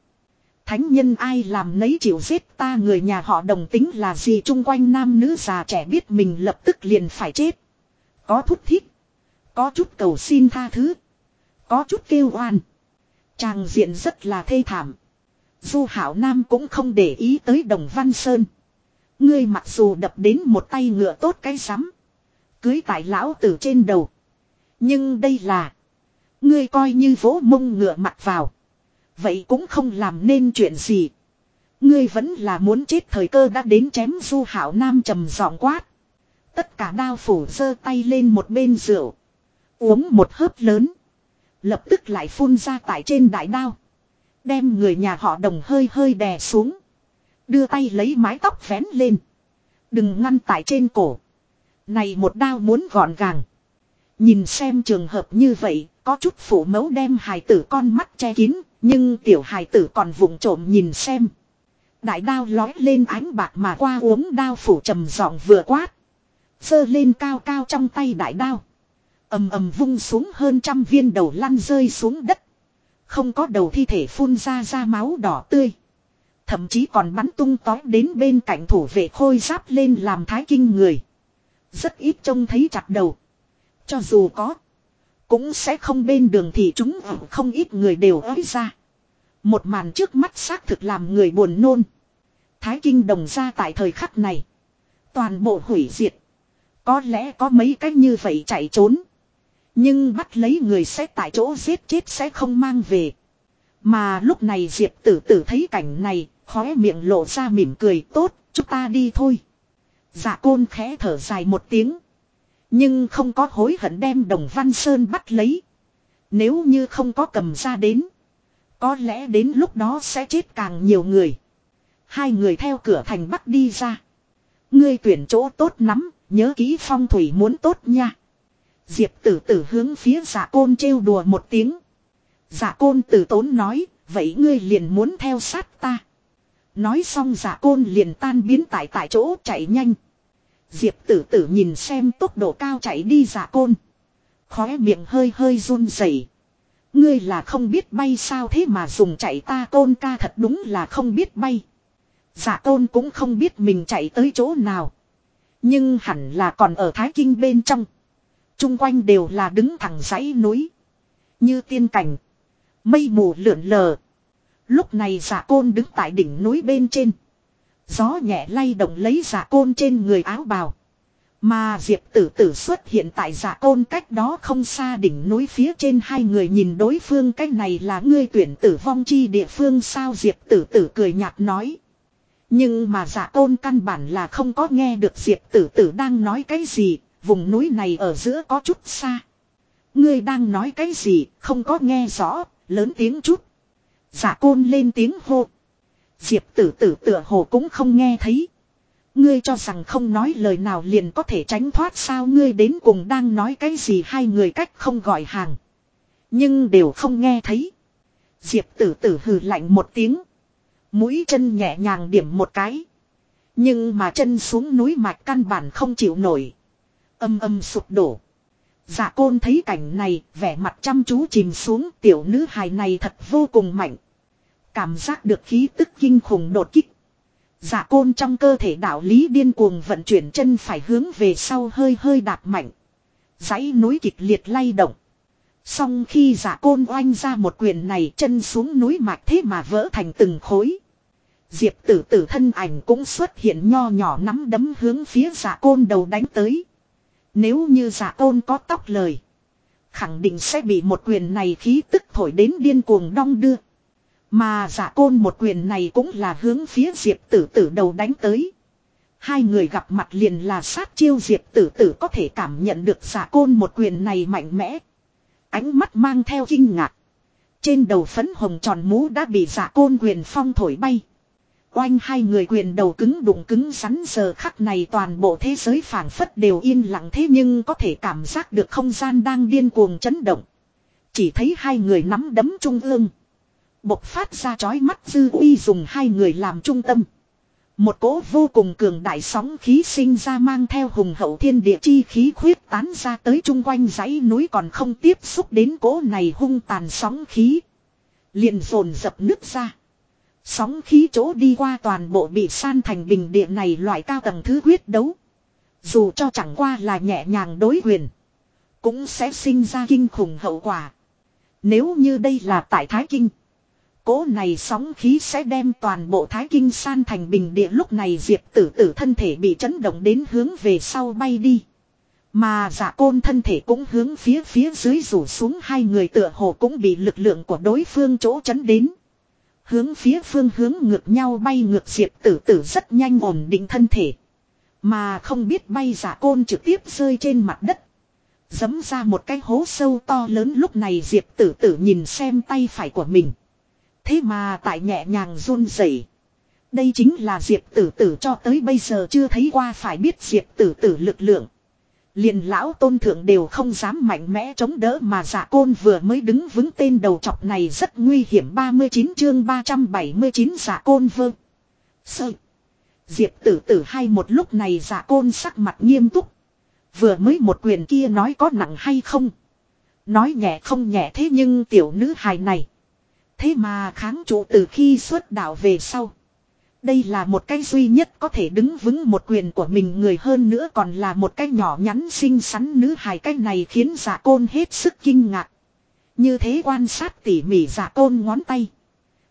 Speaker 1: Thánh nhân ai làm nấy chịu giết ta người nhà họ đồng tính là gì chung quanh nam nữ già trẻ biết mình lập tức liền phải chết. Có thúc thiết. Có chút cầu xin tha thứ. Có chút kêu oan. Tràng diện rất là thê thảm. Du Hảo Nam cũng không để ý tới Đồng Văn Sơn. Ngươi mặc dù đập đến một tay ngựa tốt cái rắm Cưới tại lão tử trên đầu. Nhưng đây là. Ngươi coi như vỗ mông ngựa mặt vào. Vậy cũng không làm nên chuyện gì. Ngươi vẫn là muốn chết thời cơ đã đến chém du hảo nam trầm giọng quát. Tất cả đao phủ giơ tay lên một bên rượu. Uống một hớp lớn. Lập tức lại phun ra tại trên đại đao. Đem người nhà họ đồng hơi hơi đè xuống. Đưa tay lấy mái tóc vén lên. Đừng ngăn tại trên cổ. Này một đao muốn gọn gàng. Nhìn xem trường hợp như vậy, có chút phủ mẫu đem hài tử con mắt che kín, nhưng tiểu hài tử còn vụng trộm nhìn xem. Đại đao lói lên ánh bạc mà qua uống đao phủ trầm giọng vừa quát. Sơ lên cao cao trong tay đại đao. ầm ầm vung xuống hơn trăm viên đầu lăn rơi xuống đất. Không có đầu thi thể phun ra ra máu đỏ tươi. Thậm chí còn bắn tung tói đến bên cạnh thủ vệ khôi giáp lên làm thái kinh người. Rất ít trông thấy chặt đầu. Cho dù có. Cũng sẽ không bên đường thì chúng không ít người đều ới ra. Một màn trước mắt xác thực làm người buồn nôn. Thái Kinh đồng ra tại thời khắc này. Toàn bộ hủy diệt. Có lẽ có mấy cách như vậy chạy trốn. Nhưng bắt lấy người sẽ tại chỗ giết chết sẽ không mang về. Mà lúc này Diệp tử tử thấy cảnh này, khóe miệng lộ ra mỉm cười tốt, chúng ta đi thôi. Dạ côn khẽ thở dài một tiếng. Nhưng không có hối hận đem đồng văn sơn bắt lấy. Nếu như không có cầm ra đến. Có lẽ đến lúc đó sẽ chết càng nhiều người. Hai người theo cửa thành bắc đi ra. Ngươi tuyển chỗ tốt lắm, nhớ kỹ phong thủy muốn tốt nha. Diệp tử tử hướng phía giả côn trêu đùa một tiếng. Giả côn tử tốn nói, vậy ngươi liền muốn theo sát ta. Nói xong giả côn liền tan biến tại tại chỗ chạy nhanh. Diệp tử tử nhìn xem tốc độ cao chạy đi giả côn. Khóe miệng hơi hơi run rẩy. Ngươi là không biết bay sao thế mà dùng chạy ta côn ca thật đúng là không biết bay. Giả côn cũng không biết mình chạy tới chỗ nào. Nhưng hẳn là còn ở Thái Kinh bên trong. Trung quanh đều là đứng thẳng dãy núi. Như tiên cảnh. Mây mù lượn lờ. Lúc này giả côn đứng tại đỉnh núi bên trên. Gió nhẹ lay động lấy giả côn trên người áo bào. Mà Diệp tử tử xuất hiện tại giả côn cách đó không xa đỉnh núi phía trên hai người nhìn đối phương cách này là ngươi tuyển tử vong chi địa phương sao Diệp tử tử cười nhạt nói. Nhưng mà giả côn căn bản là không có nghe được Diệp tử tử đang nói cái gì, vùng núi này ở giữa có chút xa. Ngươi đang nói cái gì, không có nghe rõ, lớn tiếng chút. Giả côn lên tiếng hô. Diệp tử tử tựa hồ cũng không nghe thấy. Ngươi cho rằng không nói lời nào liền có thể tránh thoát sao ngươi đến cùng đang nói cái gì hai người cách không gọi hàng. Nhưng đều không nghe thấy. Diệp tử tử hừ lạnh một tiếng. Mũi chân nhẹ nhàng điểm một cái. Nhưng mà chân xuống núi mạch căn bản không chịu nổi. Âm âm sụp đổ. Dạ côn thấy cảnh này, vẻ mặt chăm chú chìm xuống tiểu nữ hài này thật vô cùng mạnh. Cảm giác được khí tức kinh khủng đột kích. giả côn trong cơ thể đạo lý điên cuồng vận chuyển chân phải hướng về sau hơi hơi đạp mạnh. dãy núi kịch liệt lay động. Xong khi giả côn oanh ra một quyền này chân xuống núi mạch thế mà vỡ thành từng khối. Diệp tử tử thân ảnh cũng xuất hiện nho nhỏ nắm đấm hướng phía giả côn đầu đánh tới. Nếu như giả côn có tóc lời. Khẳng định sẽ bị một quyền này khí tức thổi đến điên cuồng đong đưa. Mà giả côn một quyền này cũng là hướng phía diệp tử tử đầu đánh tới. Hai người gặp mặt liền là sát chiêu diệp tử tử có thể cảm nhận được giả côn một quyền này mạnh mẽ. Ánh mắt mang theo kinh ngạc. Trên đầu phấn hồng tròn mũ đã bị giả côn quyền phong thổi bay. Oanh hai người quyền đầu cứng đụng cứng rắn giờ khắc này toàn bộ thế giới phản phất đều yên lặng thế nhưng có thể cảm giác được không gian đang điên cuồng chấn động. Chỉ thấy hai người nắm đấm trung ương. Bộc phát ra chói mắt dư uy dùng hai người làm trung tâm. Một cỗ vô cùng cường đại sóng khí sinh ra mang theo hùng hậu thiên địa chi khí khuyết tán ra tới chung quanh dãy núi còn không tiếp xúc đến cỗ này hung tàn sóng khí. liền dồn dập nước ra. Sóng khí chỗ đi qua toàn bộ bị san thành bình địa này loại cao tầng thứ quyết đấu. Dù cho chẳng qua là nhẹ nhàng đối quyền. Cũng sẽ sinh ra kinh khủng hậu quả. Nếu như đây là tại Thái Kinh. Cố này sóng khí sẽ đem toàn bộ Thái Kinh san thành bình địa lúc này Diệp tử tử thân thể bị chấn động đến hướng về sau bay đi. Mà giả côn thân thể cũng hướng phía phía dưới rủ xuống hai người tựa hồ cũng bị lực lượng của đối phương chỗ chấn đến. Hướng phía phương hướng ngược nhau bay ngược diệp tử tử rất nhanh ổn định thân thể. Mà không biết bay giả côn trực tiếp rơi trên mặt đất. Dấm ra một cái hố sâu to lớn lúc này diệp tử tử nhìn xem tay phải của mình. Thế mà tại nhẹ nhàng run rẩy. Đây chính là diệp tử tử cho tới bây giờ chưa thấy qua phải biết diệp tử tử lực lượng. Liền lão tôn thượng đều không dám mạnh mẽ chống đỡ mà giả côn vừa mới đứng vững tên đầu chọc này rất nguy hiểm 39 chương 379 giả dạ côn vơ. Sợ. Diệp tử tử hai một lúc này giả côn sắc mặt nghiêm túc. Vừa mới một quyền kia nói có nặng hay không. Nói nhẹ không nhẹ thế nhưng tiểu nữ hài này. Thế mà kháng trụ từ khi xuất đạo về sau. Đây là một cái duy nhất có thể đứng vững một quyền của mình người hơn nữa còn là một cái nhỏ nhắn xinh xắn nữ hài cái này khiến giả côn hết sức kinh ngạc. Như thế quan sát tỉ mỉ giả côn ngón tay.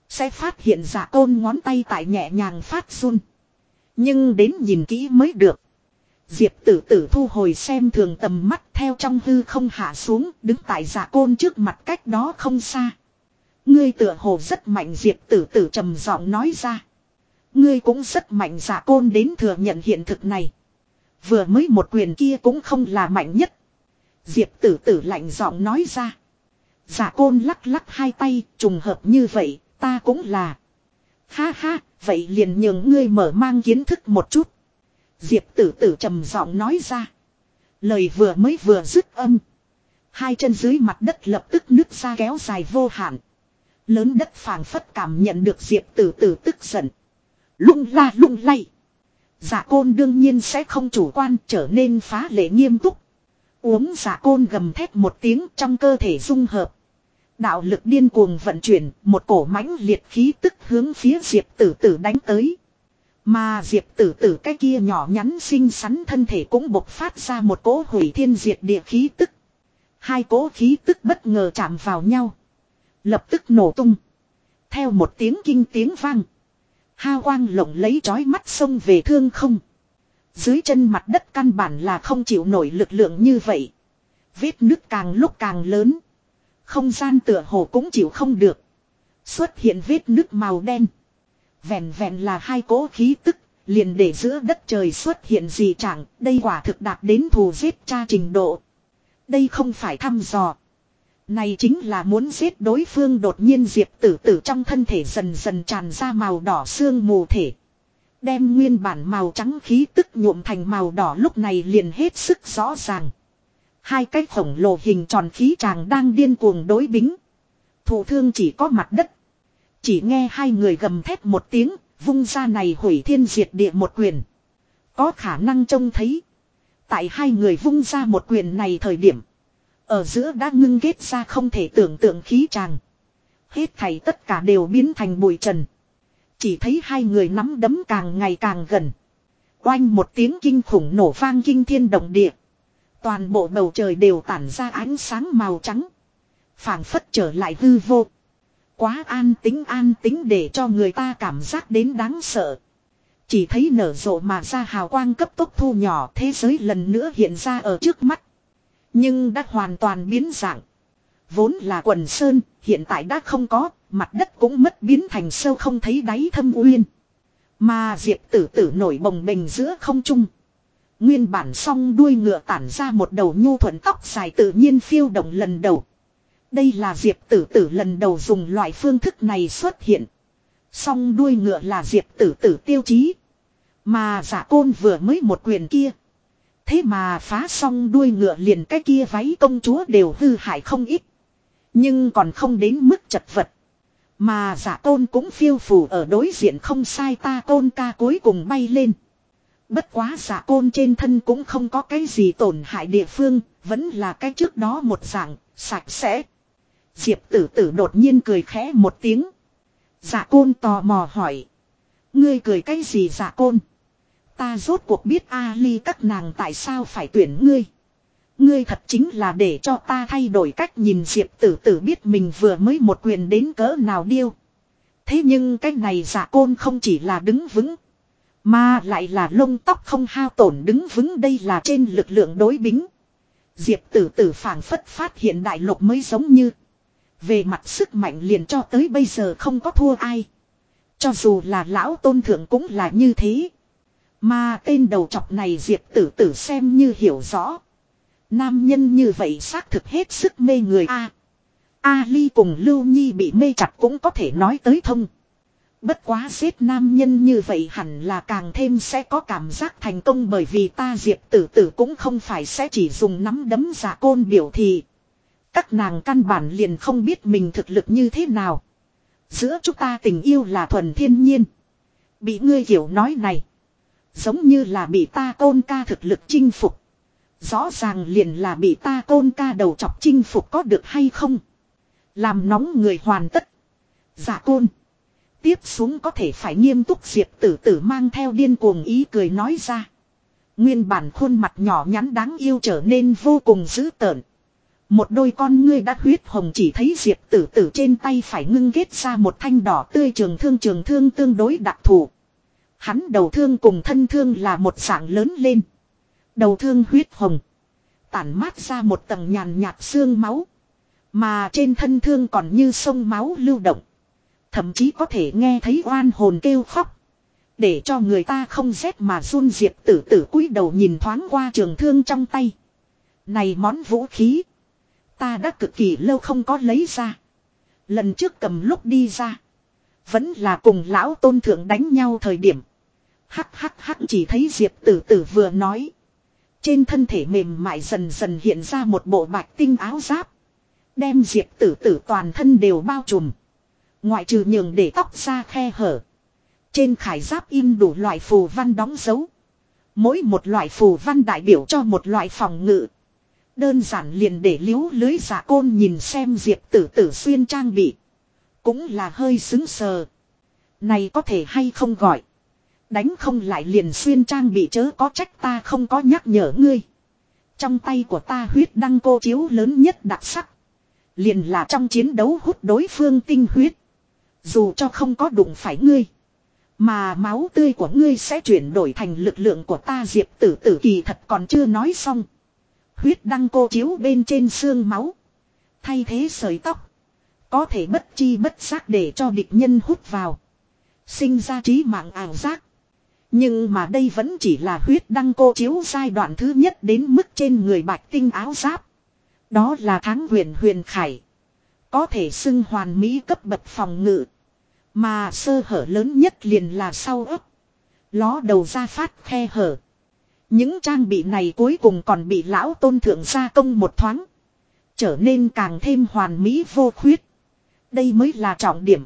Speaker 1: Sẽ phát hiện giả côn ngón tay tại nhẹ nhàng phát run. Nhưng đến nhìn kỹ mới được. Diệp tử tử thu hồi xem thường tầm mắt theo trong hư không hạ xuống, đứng tại giả côn trước mặt cách đó không xa. Ngươi tựa hồ rất mạnh, Diệp tử tử trầm giọng nói ra. Ngươi cũng rất mạnh giả côn đến thừa nhận hiện thực này. Vừa mới một quyền kia cũng không là mạnh nhất. Diệp tử tử lạnh giọng nói ra. Giả côn lắc lắc hai tay, trùng hợp như vậy, ta cũng là. Ha ha, vậy liền nhường ngươi mở mang kiến thức một chút. Diệp tử tử trầm giọng nói ra. Lời vừa mới vừa dứt âm. Hai chân dưới mặt đất lập tức nứt ra kéo dài vô hạn. Lớn đất phảng phất cảm nhận được Diệp tử tử tức giận. Lung la lung lay. Giả côn đương nhiên sẽ không chủ quan trở nên phá lệ nghiêm túc. Uống giả côn gầm thét một tiếng trong cơ thể dung hợp. Đạo lực điên cuồng vận chuyển, một cổ mãnh liệt khí tức hướng phía Diệp Tử Tử đánh tới. Mà Diệp Tử Tử cái kia nhỏ nhắn xinh xắn thân thể cũng bộc phát ra một cỗ hủy thiên diệt địa khí tức. Hai cỗ khí tức bất ngờ chạm vào nhau. Lập tức nổ tung. Theo một tiếng kinh tiếng vang. Hao quang lộng lấy trói mắt sông về thương không. Dưới chân mặt đất căn bản là không chịu nổi lực lượng như vậy. Vết nứt càng lúc càng lớn. Không gian tựa hồ cũng chịu không được. Xuất hiện vết nứt màu đen. Vẹn vẹn là hai cỗ khí tức, liền để giữa đất trời xuất hiện gì chẳng, đây quả thực đạt đến thù giết cha trình độ. Đây không phải thăm dò. Này chính là muốn giết đối phương đột nhiên diệp tử tử trong thân thể dần dần tràn ra màu đỏ xương mù thể. Đem nguyên bản màu trắng khí tức nhuộm thành màu đỏ lúc này liền hết sức rõ ràng. Hai cái khổng lồ hình tròn khí tràng đang điên cuồng đối bính. Thủ thương chỉ có mặt đất. Chỉ nghe hai người gầm thét một tiếng, vung ra này hủy thiên diệt địa một quyền. Có khả năng trông thấy. Tại hai người vung ra một quyền này thời điểm. Ở giữa đã ngưng kết ra không thể tưởng tượng khí tràng. Hết thảy tất cả đều biến thành bụi trần. Chỉ thấy hai người nắm đấm càng ngày càng gần. Oanh một tiếng kinh khủng nổ vang kinh thiên động địa. Toàn bộ bầu trời đều tản ra ánh sáng màu trắng. phảng phất trở lại hư vô. Quá an tính an tính để cho người ta cảm giác đến đáng sợ. Chỉ thấy nở rộ mà ra hào quang cấp tốc thu nhỏ thế giới lần nữa hiện ra ở trước mắt. Nhưng đã hoàn toàn biến dạng. Vốn là quần sơn, hiện tại đã không có, mặt đất cũng mất biến thành sâu không thấy đáy thâm uyên. Mà diệp tử tử nổi bồng bềnh giữa không trung. Nguyên bản song đuôi ngựa tản ra một đầu nhu thuận tóc dài tự nhiên phiêu động lần đầu. Đây là Diệp tử tử lần đầu dùng loại phương thức này xuất hiện. Song đuôi ngựa là Diệp tử tử tiêu chí. Mà giả côn vừa mới một quyền kia. Thế mà phá xong đuôi ngựa liền cái kia váy công chúa đều hư hại không ít. Nhưng còn không đến mức chật vật. Mà giả tôn cũng phiêu phù ở đối diện không sai ta tôn ca cuối cùng bay lên. Bất quá giả côn trên thân cũng không có cái gì tổn hại địa phương, vẫn là cái trước đó một dạng, sạch sẽ. Diệp tử tử đột nhiên cười khẽ một tiếng. Giả côn tò mò hỏi. Ngươi cười cái gì giả côn? Ta rốt cuộc biết Ali các nàng tại sao phải tuyển ngươi. Ngươi thật chính là để cho ta thay đổi cách nhìn Diệp tử tử biết mình vừa mới một quyền đến cỡ nào điêu. Thế nhưng cái này giả côn không chỉ là đứng vững. Mà lại là lông tóc không hao tổn đứng vững đây là trên lực lượng đối bính. Diệp tử tử phảng phất phát hiện đại lục mới giống như. Về mặt sức mạnh liền cho tới bây giờ không có thua ai. Cho dù là lão tôn thượng cũng là như thế. Mà tên đầu chọc này diệt tử tử xem như hiểu rõ. Nam nhân như vậy xác thực hết sức mê người a. A Ly cùng Lưu Nhi bị mê chặt cũng có thể nói tới thông. Bất quá xếp nam nhân như vậy hẳn là càng thêm sẽ có cảm giác thành công bởi vì ta diệp tử tử cũng không phải sẽ chỉ dùng nắm đấm giả côn biểu thị. Các nàng căn bản liền không biết mình thực lực như thế nào. Giữa chúng ta tình yêu là thuần thiên nhiên. Bị ngươi hiểu nói này. Giống như là bị ta côn ca thực lực chinh phục. Rõ ràng liền là bị ta côn ca đầu chọc chinh phục có được hay không. Làm nóng người hoàn tất. Giả côn. Tiếp xuống có thể phải nghiêm túc diệp tử tử mang theo điên cuồng ý cười nói ra. Nguyên bản khuôn mặt nhỏ nhắn đáng yêu trở nên vô cùng dữ tợn. Một đôi con ngươi đã huyết hồng chỉ thấy diệp tử tử trên tay phải ngưng ghét ra một thanh đỏ tươi trường thương trường thương tương đối đặc thù. Hắn đầu thương cùng thân thương là một dạng lớn lên. Đầu thương huyết hồng. Tản mát ra một tầng nhàn nhạt xương máu. Mà trên thân thương còn như sông máu lưu động. Thậm chí có thể nghe thấy oan hồn kêu khóc. Để cho người ta không rét mà run diệp tử tử cúi đầu nhìn thoáng qua trường thương trong tay. Này món vũ khí. Ta đã cực kỳ lâu không có lấy ra. Lần trước cầm lúc đi ra. Vẫn là cùng lão tôn thượng đánh nhau thời điểm. Hắc hắc hắc chỉ thấy diệp tử tử vừa nói. Trên thân thể mềm mại dần dần hiện ra một bộ bạch tinh áo giáp. Đem diệp tử tử toàn thân đều bao trùm. Ngoại trừ nhường để tóc ra khe hở. Trên khải giáp in đủ loại phù văn đóng dấu. Mỗi một loại phù văn đại biểu cho một loại phòng ngự. Đơn giản liền để liếu lưới giả côn nhìn xem diệp tử tử xuyên trang bị. Cũng là hơi xứng sờ. Này có thể hay không gọi. Đánh không lại liền xuyên trang bị chớ có trách ta không có nhắc nhở ngươi. Trong tay của ta huyết đăng cô chiếu lớn nhất đặc sắc. Liền là trong chiến đấu hút đối phương tinh huyết. Dù cho không có đụng phải ngươi. Mà máu tươi của ngươi sẽ chuyển đổi thành lực lượng của ta diệp tử tử kỳ thật còn chưa nói xong. Huyết đăng cô chiếu bên trên xương máu. Thay thế sợi tóc. Có thể bất chi bất giác để cho địch nhân hút vào. Sinh ra trí mạng ảo giác. Nhưng mà đây vẫn chỉ là huyết đăng cô chiếu giai đoạn thứ nhất đến mức trên người bạch tinh áo giáp. Đó là tháng huyền huyền khải. Có thể xưng hoàn mỹ cấp bậc phòng ngự. Mà sơ hở lớn nhất liền là sau ấp. Ló đầu ra phát khe hở. Những trang bị này cuối cùng còn bị lão tôn thượng gia công một thoáng. Trở nên càng thêm hoàn mỹ vô khuyết. Đây mới là trọng điểm.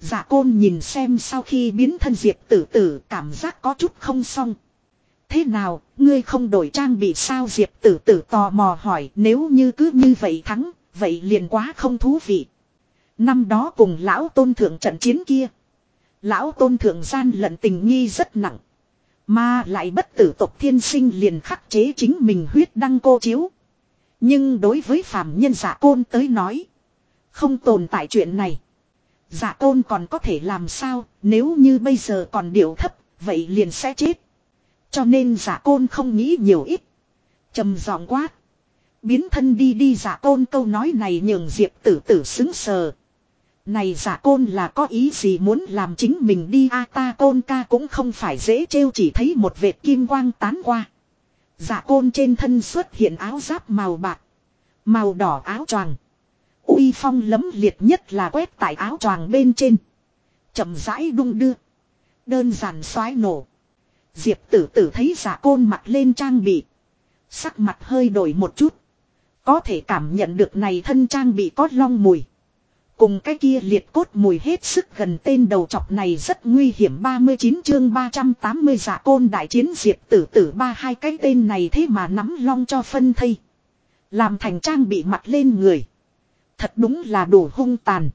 Speaker 1: Giả côn nhìn xem sau khi biến thân diệp tử tử cảm giác có chút không xong. Thế nào, ngươi không đổi trang bị sao diệp tử tử tò mò hỏi nếu như cứ như vậy thắng, vậy liền quá không thú vị. Năm đó cùng lão tôn thượng trận chiến kia. Lão tôn thượng gian lận tình nghi rất nặng. Mà lại bất tử tộc thiên sinh liền khắc chế chính mình huyết đăng cô chiếu. Nhưng đối với phàm nhân giả côn tới nói. Không tồn tại chuyện này. Giả tôn còn có thể làm sao, nếu như bây giờ còn điệu thấp, vậy liền sẽ chết. Cho nên dạ giả côn không nghĩ nhiều ít. trầm giọng quá Biến thân đi đi dạ giả côn câu nói này nhường diệp tử tử xứng sờ. Này giả côn là có ý gì muốn làm chính mình đi a à, ta côn ca cũng không phải dễ trêu chỉ thấy một vệt kim quang tán qua. Giả côn trên thân xuất hiện áo giáp màu bạc. Màu đỏ áo choàng uy phong lấm liệt nhất là quét tại áo choàng bên trên. chậm rãi đung đưa. Đơn giản xoái nổ. Diệp tử tử thấy giả côn mặt lên trang bị. Sắc mặt hơi đổi một chút. Có thể cảm nhận được này thân trang bị có long mùi. Cùng cái kia liệt cốt mùi hết sức gần tên đầu chọc này rất nguy hiểm 39 chương 380 giả côn đại chiến diệp tử tử ba hai cái tên này thế mà nắm long cho phân thây. Làm thành trang bị mặt lên người. Thật đúng là đủ hung tàn.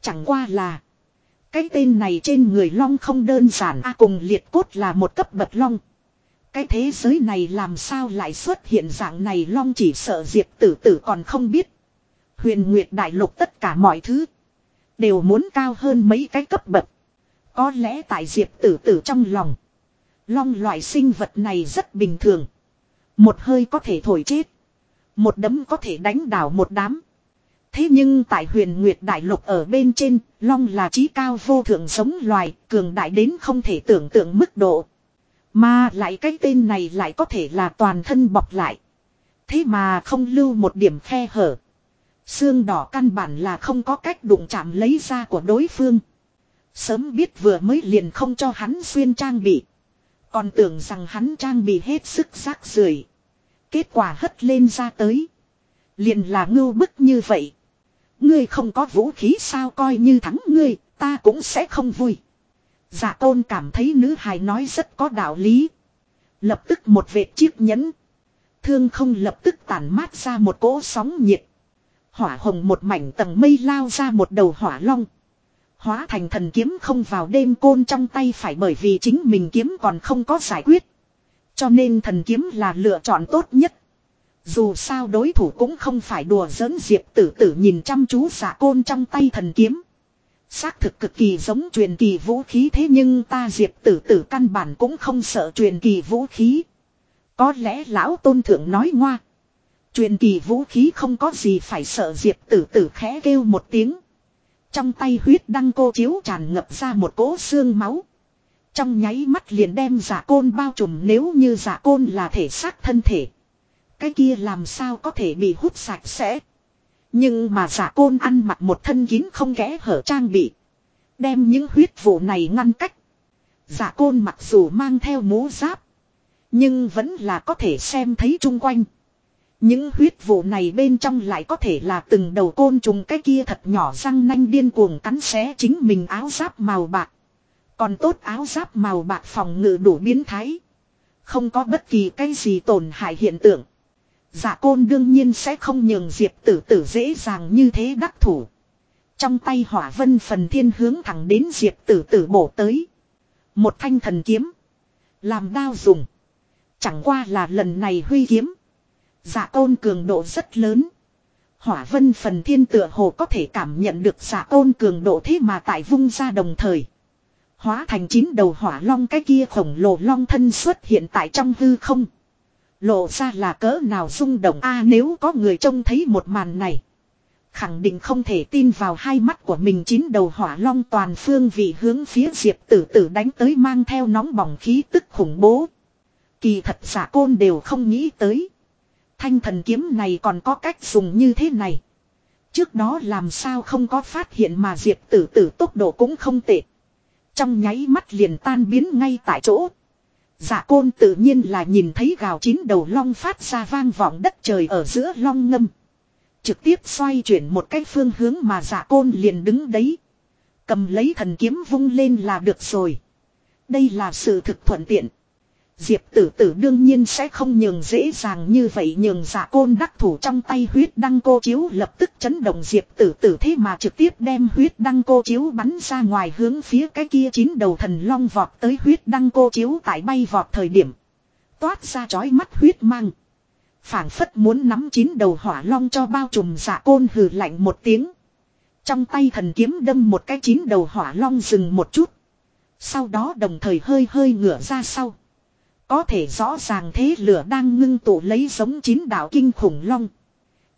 Speaker 1: Chẳng qua là. Cái tên này trên người long không đơn giản a cùng liệt cốt là một cấp bậc long. Cái thế giới này làm sao lại xuất hiện dạng này long chỉ sợ diệp tử tử còn không biết. Huyền Nguyệt Đại Lục tất cả mọi thứ. Đều muốn cao hơn mấy cái cấp bậc. Có lẽ tại diệp tử tử trong lòng. Long loại sinh vật này rất bình thường. Một hơi có thể thổi chết. Một đấm có thể đánh đảo một đám. Thế nhưng tại huyền Nguyệt Đại Lục ở bên trên, Long là trí cao vô thượng sống loài, cường đại đến không thể tưởng tượng mức độ. Mà lại cái tên này lại có thể là toàn thân bọc lại. Thế mà không lưu một điểm khe hở. Xương đỏ căn bản là không có cách đụng chạm lấy ra của đối phương. Sớm biết vừa mới liền không cho hắn xuyên trang bị. Còn tưởng rằng hắn trang bị hết sức rác rưởi. Kết quả hất lên ra tới. Liền là ngưu bức như vậy. Ngươi không có vũ khí sao coi như thắng ngươi, ta cũng sẽ không vui. Dạ tôn cảm thấy nữ hài nói rất có đạo lý. Lập tức một vệt chiếc nhẫn. Thương không lập tức tản mát ra một cỗ sóng nhiệt. Hỏa hồng một mảnh tầng mây lao ra một đầu hỏa long. Hóa thành thần kiếm không vào đêm côn trong tay phải bởi vì chính mình kiếm còn không có giải quyết. Cho nên thần kiếm là lựa chọn tốt nhất. Dù sao đối thủ cũng không phải đùa giỡn Diệp tử tử nhìn chăm chú giả côn trong tay thần kiếm. Xác thực cực kỳ giống truyền kỳ vũ khí thế nhưng ta Diệp tử tử căn bản cũng không sợ truyền kỳ vũ khí. Có lẽ lão tôn thượng nói ngoa. Truyền kỳ vũ khí không có gì phải sợ Diệp tử tử khẽ kêu một tiếng. Trong tay huyết đăng cô chiếu tràn ngập ra một cỗ xương máu. Trong nháy mắt liền đem giả côn bao trùm nếu như giả côn là thể xác thân thể. Cái kia làm sao có thể bị hút sạch sẽ. Nhưng mà giả côn ăn mặc một thân kín không ghé hở trang bị. Đem những huyết vụ này ngăn cách. Giả côn mặc dù mang theo mũ giáp. Nhưng vẫn là có thể xem thấy chung quanh. Những huyết vụ này bên trong lại có thể là từng đầu côn trùng cái kia thật nhỏ răng nanh điên cuồng cắn xé chính mình áo giáp màu bạc. Còn tốt áo giáp màu bạc phòng ngự đủ biến thái. Không có bất kỳ cái gì tổn hại hiện tượng. Dạ côn đương nhiên sẽ không nhường diệp tử tử dễ dàng như thế đắc thủ. Trong tay hỏa vân phần thiên hướng thẳng đến diệp tử tử bổ tới. Một thanh thần kiếm. Làm đao dùng. Chẳng qua là lần này huy kiếm. Dạ côn cường độ rất lớn. Hỏa vân phần thiên tựa hồ có thể cảm nhận được dạ côn cường độ thế mà tại vung ra đồng thời. Hóa thành chín đầu hỏa long cái kia khổng lồ long thân xuất hiện tại trong hư không. Lộ ra là cỡ nào rung động a, nếu có người trông thấy một màn này. Khẳng định không thể tin vào hai mắt của mình chín đầu hỏa long toàn phương vị hướng phía diệp tử tử đánh tới, mang theo nóng bỏng khí tức khủng bố. Kỳ thật giả côn đều không nghĩ tới. Thanh thần kiếm này còn có cách dùng như thế này. Trước đó làm sao không có phát hiện mà diệp tử tử tốc độ cũng không tệ. Trong nháy mắt liền tan biến ngay tại chỗ. Dạ côn tự nhiên là nhìn thấy gào chín đầu long phát ra vang vọng đất trời ở giữa long ngâm. Trực tiếp xoay chuyển một cái phương hướng mà dạ côn liền đứng đấy. Cầm lấy thần kiếm vung lên là được rồi. Đây là sự thực thuận tiện. Diệp tử tử đương nhiên sẽ không nhường dễ dàng như vậy nhường giả côn đắc thủ trong tay huyết đăng cô chiếu lập tức chấn động diệp tử tử thế mà trực tiếp đem huyết đăng cô chiếu bắn ra ngoài hướng phía cái kia chín đầu thần long vọt tới huyết đăng cô chiếu tại bay vọt thời điểm. Toát ra chói mắt huyết mang. phảng phất muốn nắm chín đầu hỏa long cho bao trùm giả côn hừ lạnh một tiếng. Trong tay thần kiếm đâm một cái chín đầu hỏa long dừng một chút. Sau đó đồng thời hơi hơi ngửa ra sau. Có thể rõ ràng thế lửa đang ngưng tụ lấy giống chín đạo kinh khủng long.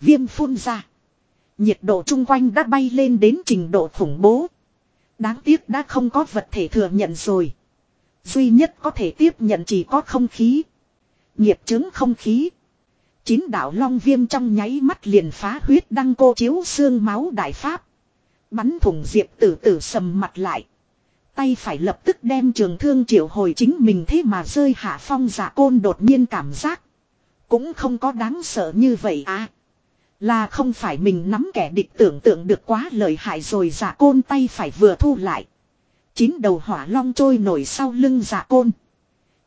Speaker 1: Viêm phun ra. Nhiệt độ chung quanh đã bay lên đến trình độ khủng bố. Đáng tiếc đã không có vật thể thừa nhận rồi. Duy nhất có thể tiếp nhận chỉ có không khí. Nghiệp chứng không khí. Chín đạo long viêm trong nháy mắt liền phá huyết đăng cô chiếu xương máu đại pháp. Bắn thủng diệp tử tử sầm mặt lại. Tay phải lập tức đem trường thương triệu hồi chính mình thế mà rơi hạ phong giả côn đột nhiên cảm giác. Cũng không có đáng sợ như vậy à. Là không phải mình nắm kẻ địch tưởng tượng được quá lợi hại rồi giả côn tay phải vừa thu lại. Chín đầu hỏa long trôi nổi sau lưng giả côn.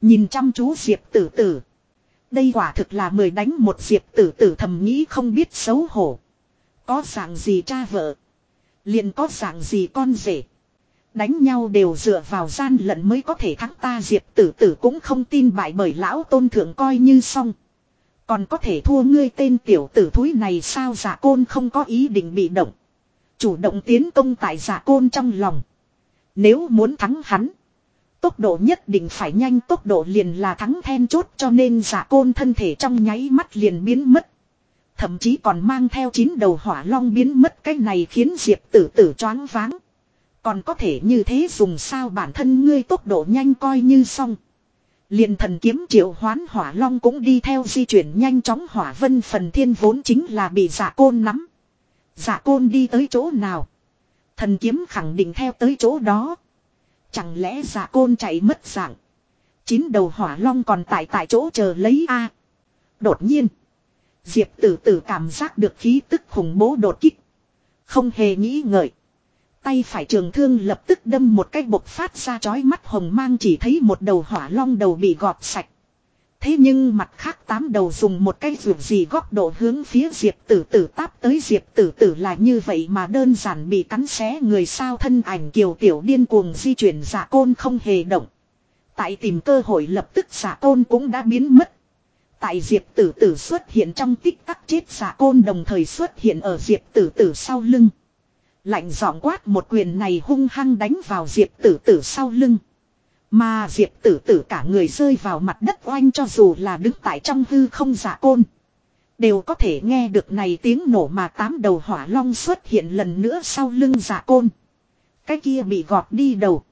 Speaker 1: Nhìn chăm chú diệp tử tử. Đây quả thực là mười đánh một diệp tử tử thầm nghĩ không biết xấu hổ. Có dạng gì cha vợ. liền có dạng gì con rể. Đánh nhau đều dựa vào gian lận mới có thể thắng ta diệp tử tử cũng không tin bại bởi lão tôn thượng coi như xong. Còn có thể thua ngươi tên tiểu tử thúi này sao giả côn không có ý định bị động. Chủ động tiến công tại giả côn trong lòng. Nếu muốn thắng hắn. Tốc độ nhất định phải nhanh, tốc độ liền là thắng then chốt, cho nên giả côn thân thể trong nháy mắt liền biến mất. Thậm chí còn mang theo chín đầu hỏa long biến mất cái này khiến diệp tử tử choáng váng. Còn có thể như thế dùng sao bản thân ngươi tốc độ nhanh coi như xong. liền thần kiếm triệu hoán hỏa long cũng đi theo di chuyển nhanh chóng hỏa vân phần thiên vốn chính là bị giả côn nắm. Giả côn đi tới chỗ nào. Thần kiếm khẳng định theo tới chỗ đó. Chẳng lẽ giả côn chạy mất dạng. Chín đầu hỏa long còn tại tại chỗ chờ lấy A. Đột nhiên. Diệp tử tử cảm giác được khí tức khủng bố đột kích. Không hề nghĩ ngợi. Tay phải trường thương lập tức đâm một cái bộc phát ra chói mắt hồng mang chỉ thấy một đầu hỏa long đầu bị gọt sạch. Thế nhưng mặt khác tám đầu dùng một cái ruột gì góc độ hướng phía Diệp tử tử táp tới Diệp tử tử là như vậy mà đơn giản bị cắn xé người sao thân ảnh kiều tiểu điên cuồng di chuyển giả côn không hề động. Tại tìm cơ hội lập tức giả côn cũng đã biến mất. Tại Diệp tử tử xuất hiện trong tích tắc chết giả côn đồng thời xuất hiện ở Diệp tử tử sau lưng. Lạnh giọng quát một quyền này hung hăng đánh vào Diệp tử tử sau lưng. Mà Diệp tử tử cả người rơi vào mặt đất oanh cho dù là đứng tại trong hư không giả côn. Đều có thể nghe được này tiếng nổ mà tám đầu hỏa long xuất hiện lần nữa sau lưng giả côn. Cái kia bị gọt đi đầu.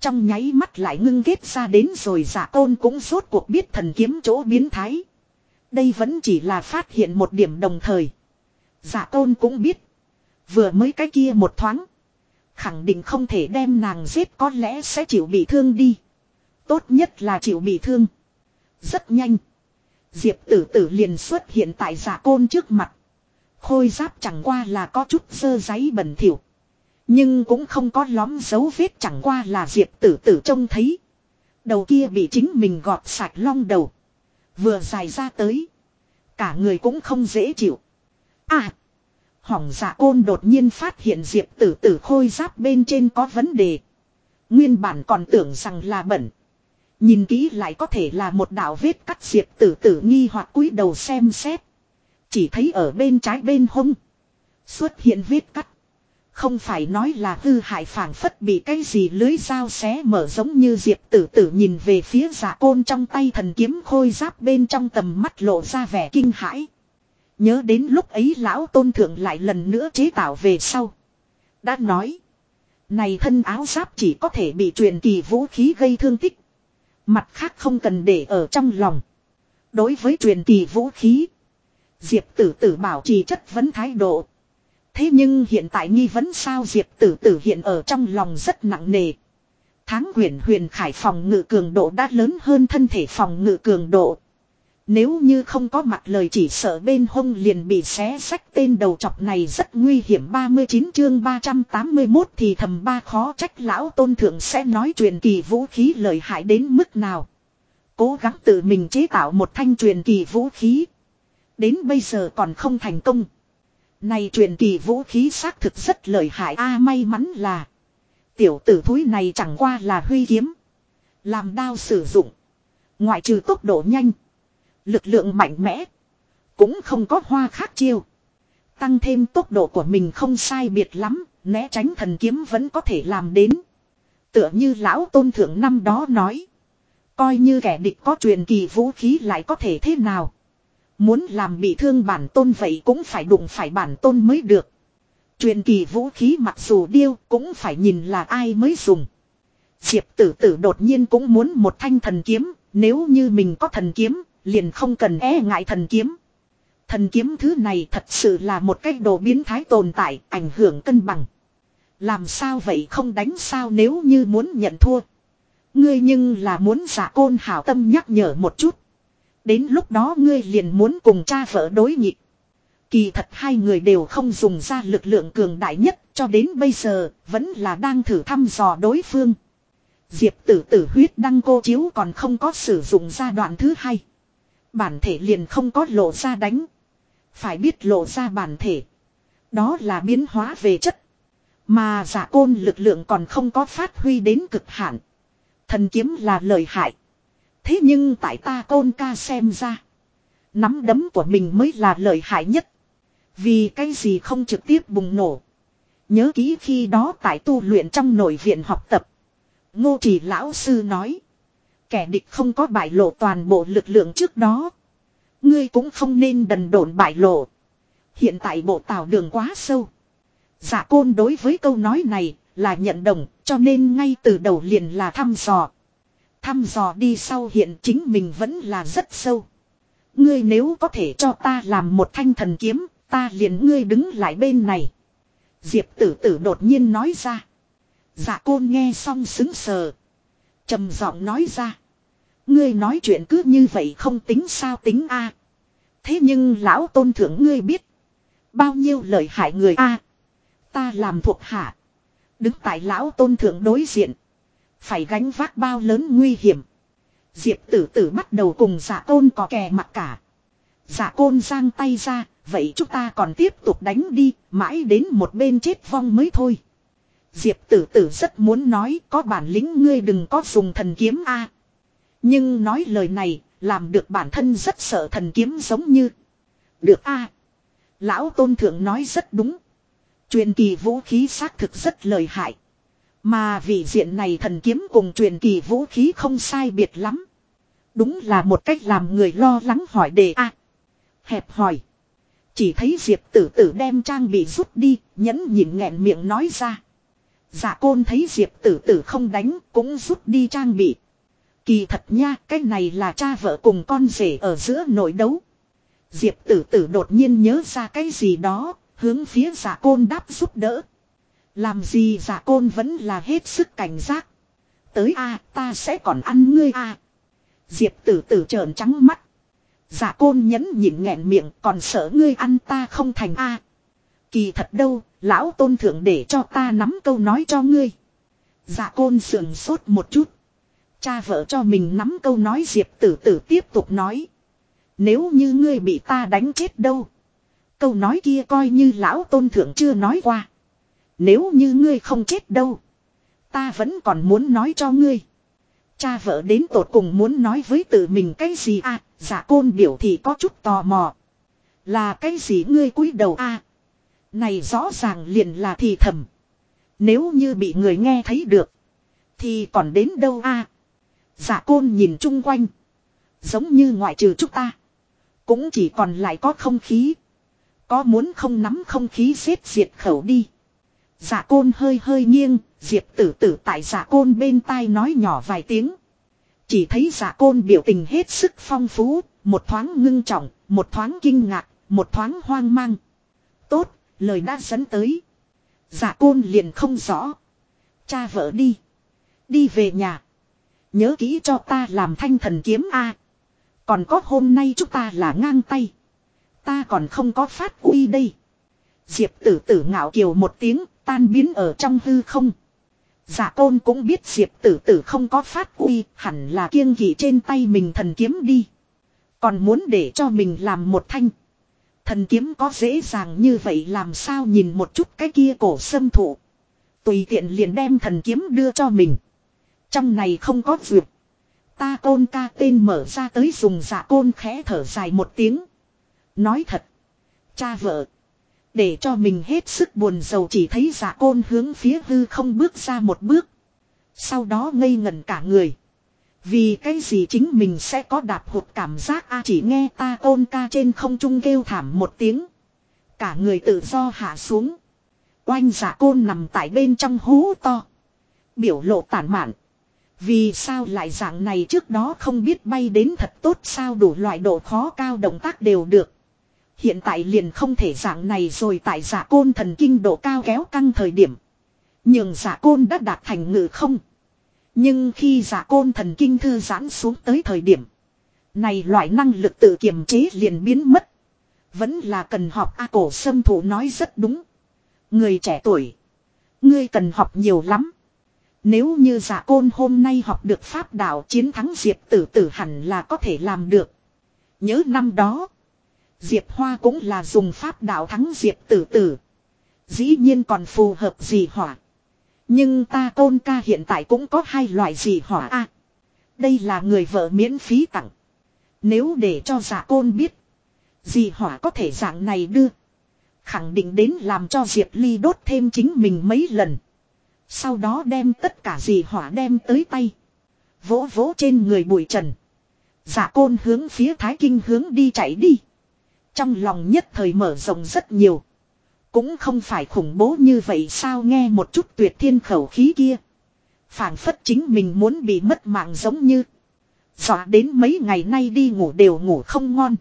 Speaker 1: Trong nháy mắt lại ngưng kết ra đến rồi giả côn cũng rốt cuộc biết thần kiếm chỗ biến thái. Đây vẫn chỉ là phát hiện một điểm đồng thời. Giả côn cũng biết. Vừa mới cái kia một thoáng. Khẳng định không thể đem nàng giết có lẽ sẽ chịu bị thương đi. Tốt nhất là chịu bị thương. Rất nhanh. Diệp tử tử liền xuất hiện tại giả côn trước mặt. Khôi giáp chẳng qua là có chút sơ giấy bẩn thỉu. Nhưng cũng không có lóm dấu vết chẳng qua là diệp tử tử trông thấy. Đầu kia bị chính mình gọt sạch long đầu. Vừa dài ra tới. Cả người cũng không dễ chịu. À. Hỏng dạ côn đột nhiên phát hiện diệp tử tử khôi giáp bên trên có vấn đề. Nguyên bản còn tưởng rằng là bẩn. Nhìn kỹ lại có thể là một đạo vết cắt diệp tử tử nghi hoặc cúi đầu xem xét. Chỉ thấy ở bên trái bên hông. Xuất hiện vết cắt. Không phải nói là hư hại phản phất bị cái gì lưới dao xé mở giống như diệp tử tử nhìn về phía giả côn trong tay thần kiếm khôi giáp bên trong tầm mắt lộ ra vẻ kinh hãi. Nhớ đến lúc ấy lão tôn thượng lại lần nữa chế tạo về sau. Đã nói. Này thân áo giáp chỉ có thể bị truyền kỳ vũ khí gây thương tích. Mặt khác không cần để ở trong lòng. Đối với truyền kỳ vũ khí. Diệp tử tử bảo trì chất vấn thái độ. Thế nhưng hiện tại nghi vấn sao Diệp tử tử hiện ở trong lòng rất nặng nề. Tháng huyền huyền khải phòng ngự cường độ đã lớn hơn thân thể phòng ngự cường độ. Nếu như không có mặt lời chỉ sợ bên hông liền bị xé sách tên đầu chọc này rất nguy hiểm 39 chương 381 thì thầm ba khó trách lão tôn thượng sẽ nói truyền kỳ vũ khí lợi hại đến mức nào. Cố gắng tự mình chế tạo một thanh truyền kỳ vũ khí. Đến bây giờ còn không thành công. Này truyền kỳ vũ khí xác thực rất lợi hại a, may mắn là. Tiểu tử thúi này chẳng qua là huy kiếm. Làm đao sử dụng. Ngoại trừ tốc độ nhanh. Lực lượng mạnh mẽ. Cũng không có hoa khác chiêu. Tăng thêm tốc độ của mình không sai biệt lắm. Né tránh thần kiếm vẫn có thể làm đến. Tựa như lão tôn thượng năm đó nói. Coi như kẻ địch có truyền kỳ vũ khí lại có thể thế nào. Muốn làm bị thương bản tôn vậy cũng phải đụng phải bản tôn mới được. Truyền kỳ vũ khí mặc dù điêu cũng phải nhìn là ai mới dùng. Diệp tử tử đột nhiên cũng muốn một thanh thần kiếm, nếu như mình có thần kiếm, liền không cần e ngại thần kiếm. Thần kiếm thứ này thật sự là một cách đồ biến thái tồn tại, ảnh hưởng cân bằng. Làm sao vậy không đánh sao nếu như muốn nhận thua. Ngươi nhưng là muốn giả côn hảo tâm nhắc nhở một chút. Đến lúc đó ngươi liền muốn cùng cha vợ đối nhịp. Kỳ thật hai người đều không dùng ra lực lượng cường đại nhất cho đến bây giờ vẫn là đang thử thăm dò đối phương. Diệp tử tử huyết đăng cô chiếu còn không có sử dụng ra đoạn thứ hai. Bản thể liền không có lộ ra đánh. Phải biết lộ ra bản thể. Đó là biến hóa về chất. Mà giả côn lực lượng còn không có phát huy đến cực hạn. Thần kiếm là lợi hại. Thế nhưng tại ta côn ca xem ra. Nắm đấm của mình mới là lợi hại nhất. Vì cái gì không trực tiếp bùng nổ. Nhớ kỹ khi đó tại tu luyện trong nội viện học tập. Ngô chỉ lão sư nói. Kẻ địch không có bại lộ toàn bộ lực lượng trước đó. Ngươi cũng không nên đần độn bại lộ. Hiện tại bộ tàu đường quá sâu. Giả côn đối với câu nói này là nhận đồng cho nên ngay từ đầu liền là thăm dò. Thăm dò đi sau hiện chính mình vẫn là rất sâu. Ngươi nếu có thể cho ta làm một thanh thần kiếm, ta liền ngươi đứng lại bên này. Diệp tử tử đột nhiên nói ra. Dạ côn nghe xong xứng sờ trầm giọng nói ra. Ngươi nói chuyện cứ như vậy không tính sao tính a Thế nhưng lão tôn thượng ngươi biết. Bao nhiêu lời hại người a Ta làm thuộc hạ. Đứng tại lão tôn thượng đối diện. Phải gánh vác bao lớn nguy hiểm. Diệp tử tử bắt đầu cùng giả tôn có kè mặt cả. Giả côn giang tay ra, vậy chúng ta còn tiếp tục đánh đi, mãi đến một bên chết vong mới thôi. Diệp tử tử rất muốn nói có bản lĩnh ngươi đừng có dùng thần kiếm a Nhưng nói lời này, làm được bản thân rất sợ thần kiếm giống như. Được a Lão tôn thượng nói rất đúng. Truyền kỳ vũ khí xác thực rất lợi hại. Mà vị diện này thần kiếm cùng truyền kỳ vũ khí không sai biệt lắm. Đúng là một cách làm người lo lắng hỏi đề a Hẹp hỏi. Chỉ thấy Diệp tử tử đem trang bị rút đi, nhẫn nhịn nghẹn miệng nói ra. Dạ côn thấy Diệp tử tử không đánh, cũng rút đi trang bị. Kỳ thật nha, cái này là cha vợ cùng con rể ở giữa nội đấu. Diệp tử tử đột nhiên nhớ ra cái gì đó, hướng phía giả côn đáp giúp đỡ. Làm gì giả côn vẫn là hết sức cảnh giác. Tới a ta sẽ còn ăn ngươi a Diệp tử tử trợn trắng mắt. Giả côn nhẫn nhịn nghẹn miệng còn sợ ngươi ăn ta không thành a Kỳ thật đâu, lão tôn thượng để cho ta nắm câu nói cho ngươi. dạ côn sườn sốt một chút. Cha vợ cho mình nắm câu nói diệp tử tử tiếp tục nói. Nếu như ngươi bị ta đánh chết đâu. Câu nói kia coi như lão tôn thượng chưa nói qua. Nếu như ngươi không chết đâu. Ta vẫn còn muốn nói cho ngươi. Cha vợ đến tột cùng muốn nói với tự mình cái gì à, giả côn biểu thì có chút tò mò. Là cái gì ngươi cúi đầu à? Này rõ ràng liền là thì thầm. Nếu như bị người nghe thấy được. Thì còn đến đâu à? Giả côn nhìn chung quanh. Giống như ngoại trừ chúng ta. Cũng chỉ còn lại có không khí. Có muốn không nắm không khí xếp diệt khẩu đi. Giả côn hơi hơi nghiêng, diệp tử tử tại giả côn bên tai nói nhỏ vài tiếng. Chỉ thấy giả côn biểu tình hết sức phong phú, một thoáng ngưng trọng, một thoáng kinh ngạc, một thoáng hoang mang. Tốt, lời đã dẫn tới. Giả côn liền không rõ. Cha vợ đi. Đi về nhà. Nhớ kỹ cho ta làm thanh thần kiếm A. Còn có hôm nay chúng ta là ngang tay. Ta còn không có phát uy đây. Diệp tử tử ngạo kiều một tiếng, tan biến ở trong hư không. Giả côn cũng biết diệp tử tử không có phát uy, hẳn là kiêng kỵ trên tay mình thần kiếm đi. Còn muốn để cho mình làm một thanh. Thần kiếm có dễ dàng như vậy làm sao nhìn một chút cái kia cổ sâm thụ. Tùy tiện liền đem thần kiếm đưa cho mình. Trong này không có duyệt. Ta côn ca tên mở ra tới dùng giả côn khẽ thở dài một tiếng. Nói thật. Cha vợ. Để cho mình hết sức buồn giàu chỉ thấy giả côn hướng phía hư không bước ra một bước. Sau đó ngây ngẩn cả người. Vì cái gì chính mình sẽ có đạp hụt cảm giác a chỉ nghe ta côn ca trên không trung kêu thảm một tiếng. Cả người tự do hạ xuống. Oanh giả côn nằm tại bên trong hú to. Biểu lộ tản mạn. Vì sao lại dạng này trước đó không biết bay đến thật tốt sao đủ loại độ khó cao động tác đều được. Hiện tại liền không thể dạng này rồi tại giả côn thần kinh độ cao kéo căng thời điểm. Nhưng giả côn đã đạt thành ngự không. Nhưng khi giả côn thần kinh thư giãn xuống tới thời điểm. Này loại năng lực tự kiềm chế liền biến mất. Vẫn là cần học A cổ sâm thủ nói rất đúng. Người trẻ tuổi. Ngươi cần học nhiều lắm. Nếu như giả côn hôm nay học được pháp đạo chiến thắng Diệp tử tử hẳn là có thể làm được. Nhớ năm đó. Diệp Hoa cũng là dùng pháp đạo thắng Diệp tử tử. Dĩ nhiên còn phù hợp gì hỏa. Nhưng ta tôn ca hiện tại cũng có hai loại gì hỏa a Đây là người vợ miễn phí tặng. Nếu để cho giả côn biết. Dì hỏa có thể dạng này đưa. Khẳng định đến làm cho Diệp Ly đốt thêm chính mình mấy lần. Sau đó đem tất cả dì hỏa đem tới tay. Vỗ vỗ trên người bụi trần. Giả côn hướng phía Thái Kinh hướng đi chạy đi. Trong lòng nhất thời mở rộng rất nhiều. Cũng không phải khủng bố như vậy sao nghe một chút tuyệt thiên khẩu khí kia. phảng phất chính mình muốn bị mất mạng giống như. Dọa đến mấy ngày nay đi ngủ đều ngủ không ngon.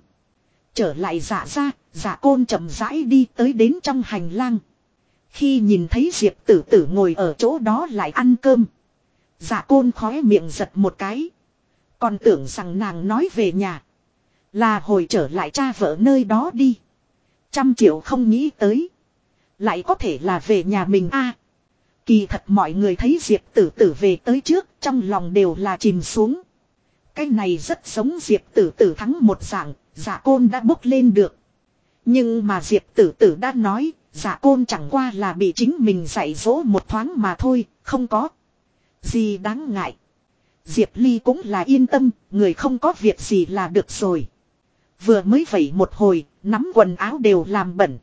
Speaker 1: Trở lại giả ra, giả côn chậm rãi đi tới đến trong hành lang. Khi nhìn thấy Diệp tử tử ngồi ở chỗ đó lại ăn cơm. giả côn khóe miệng giật một cái. Còn tưởng rằng nàng nói về nhà. Là hồi trở lại cha vợ nơi đó đi. Trăm triệu không nghĩ tới. Lại có thể là về nhà mình a Kỳ thật mọi người thấy Diệp tử tử về tới trước trong lòng đều là chìm xuống. Cái này rất giống Diệp tử tử thắng một dạng, giả côn đã bốc lên được. Nhưng mà Diệp tử tử đã nói, giả côn chẳng qua là bị chính mình dạy dỗ một thoáng mà thôi, không có. Gì đáng ngại. Diệp Ly cũng là yên tâm, người không có việc gì là được rồi. Vừa mới vẩy một hồi, nắm quần áo đều làm bẩn.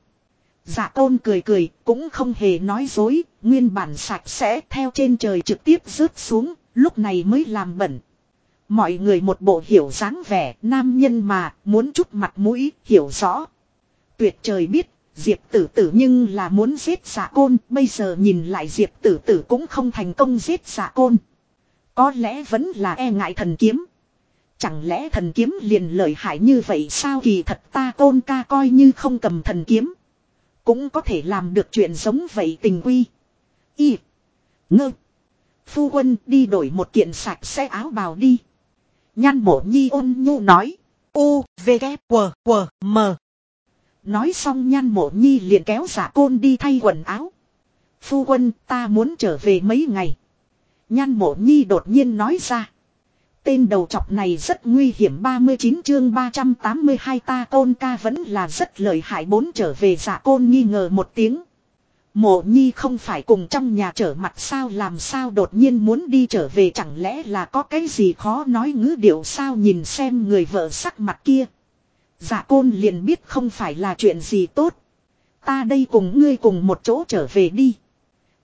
Speaker 1: Dạ tôn cười cười, cũng không hề nói dối, nguyên bản sạch sẽ theo trên trời trực tiếp rớt xuống, lúc này mới làm bẩn. Mọi người một bộ hiểu dáng vẻ, nam nhân mà, muốn chút mặt mũi, hiểu rõ. Tuyệt trời biết, Diệp tử tử nhưng là muốn giết giả côn, bây giờ nhìn lại Diệp tử tử cũng không thành công giết giả côn. Có lẽ vẫn là e ngại thần kiếm. Chẳng lẽ thần kiếm liền lợi hại như vậy sao kỳ thật ta tôn ca coi như không cầm thần kiếm. Cũng có thể làm được chuyện giống vậy tình quy. Y. Ngơ. Phu quân đi đổi một kiện sạch sẽ áo bào đi. Nhan mộ nhi ôn nhu nói. U, V, K, W, W, M. Nói xong nhan mộ nhi liền kéo giả côn đi thay quần áo. Phu quân ta muốn trở về mấy ngày. Nhan mộ nhi đột nhiên nói ra. Tên đầu chọc này rất nguy hiểm 39 chương 382 ta côn ca vẫn là rất lợi hại bốn trở về giả côn nghi ngờ một tiếng. Mộ nhi không phải cùng trong nhà trở mặt sao làm sao đột nhiên muốn đi trở về chẳng lẽ là có cái gì khó nói ngữ điệu sao nhìn xem người vợ sắc mặt kia. Giả côn liền biết không phải là chuyện gì tốt. Ta đây cùng ngươi cùng một chỗ trở về đi.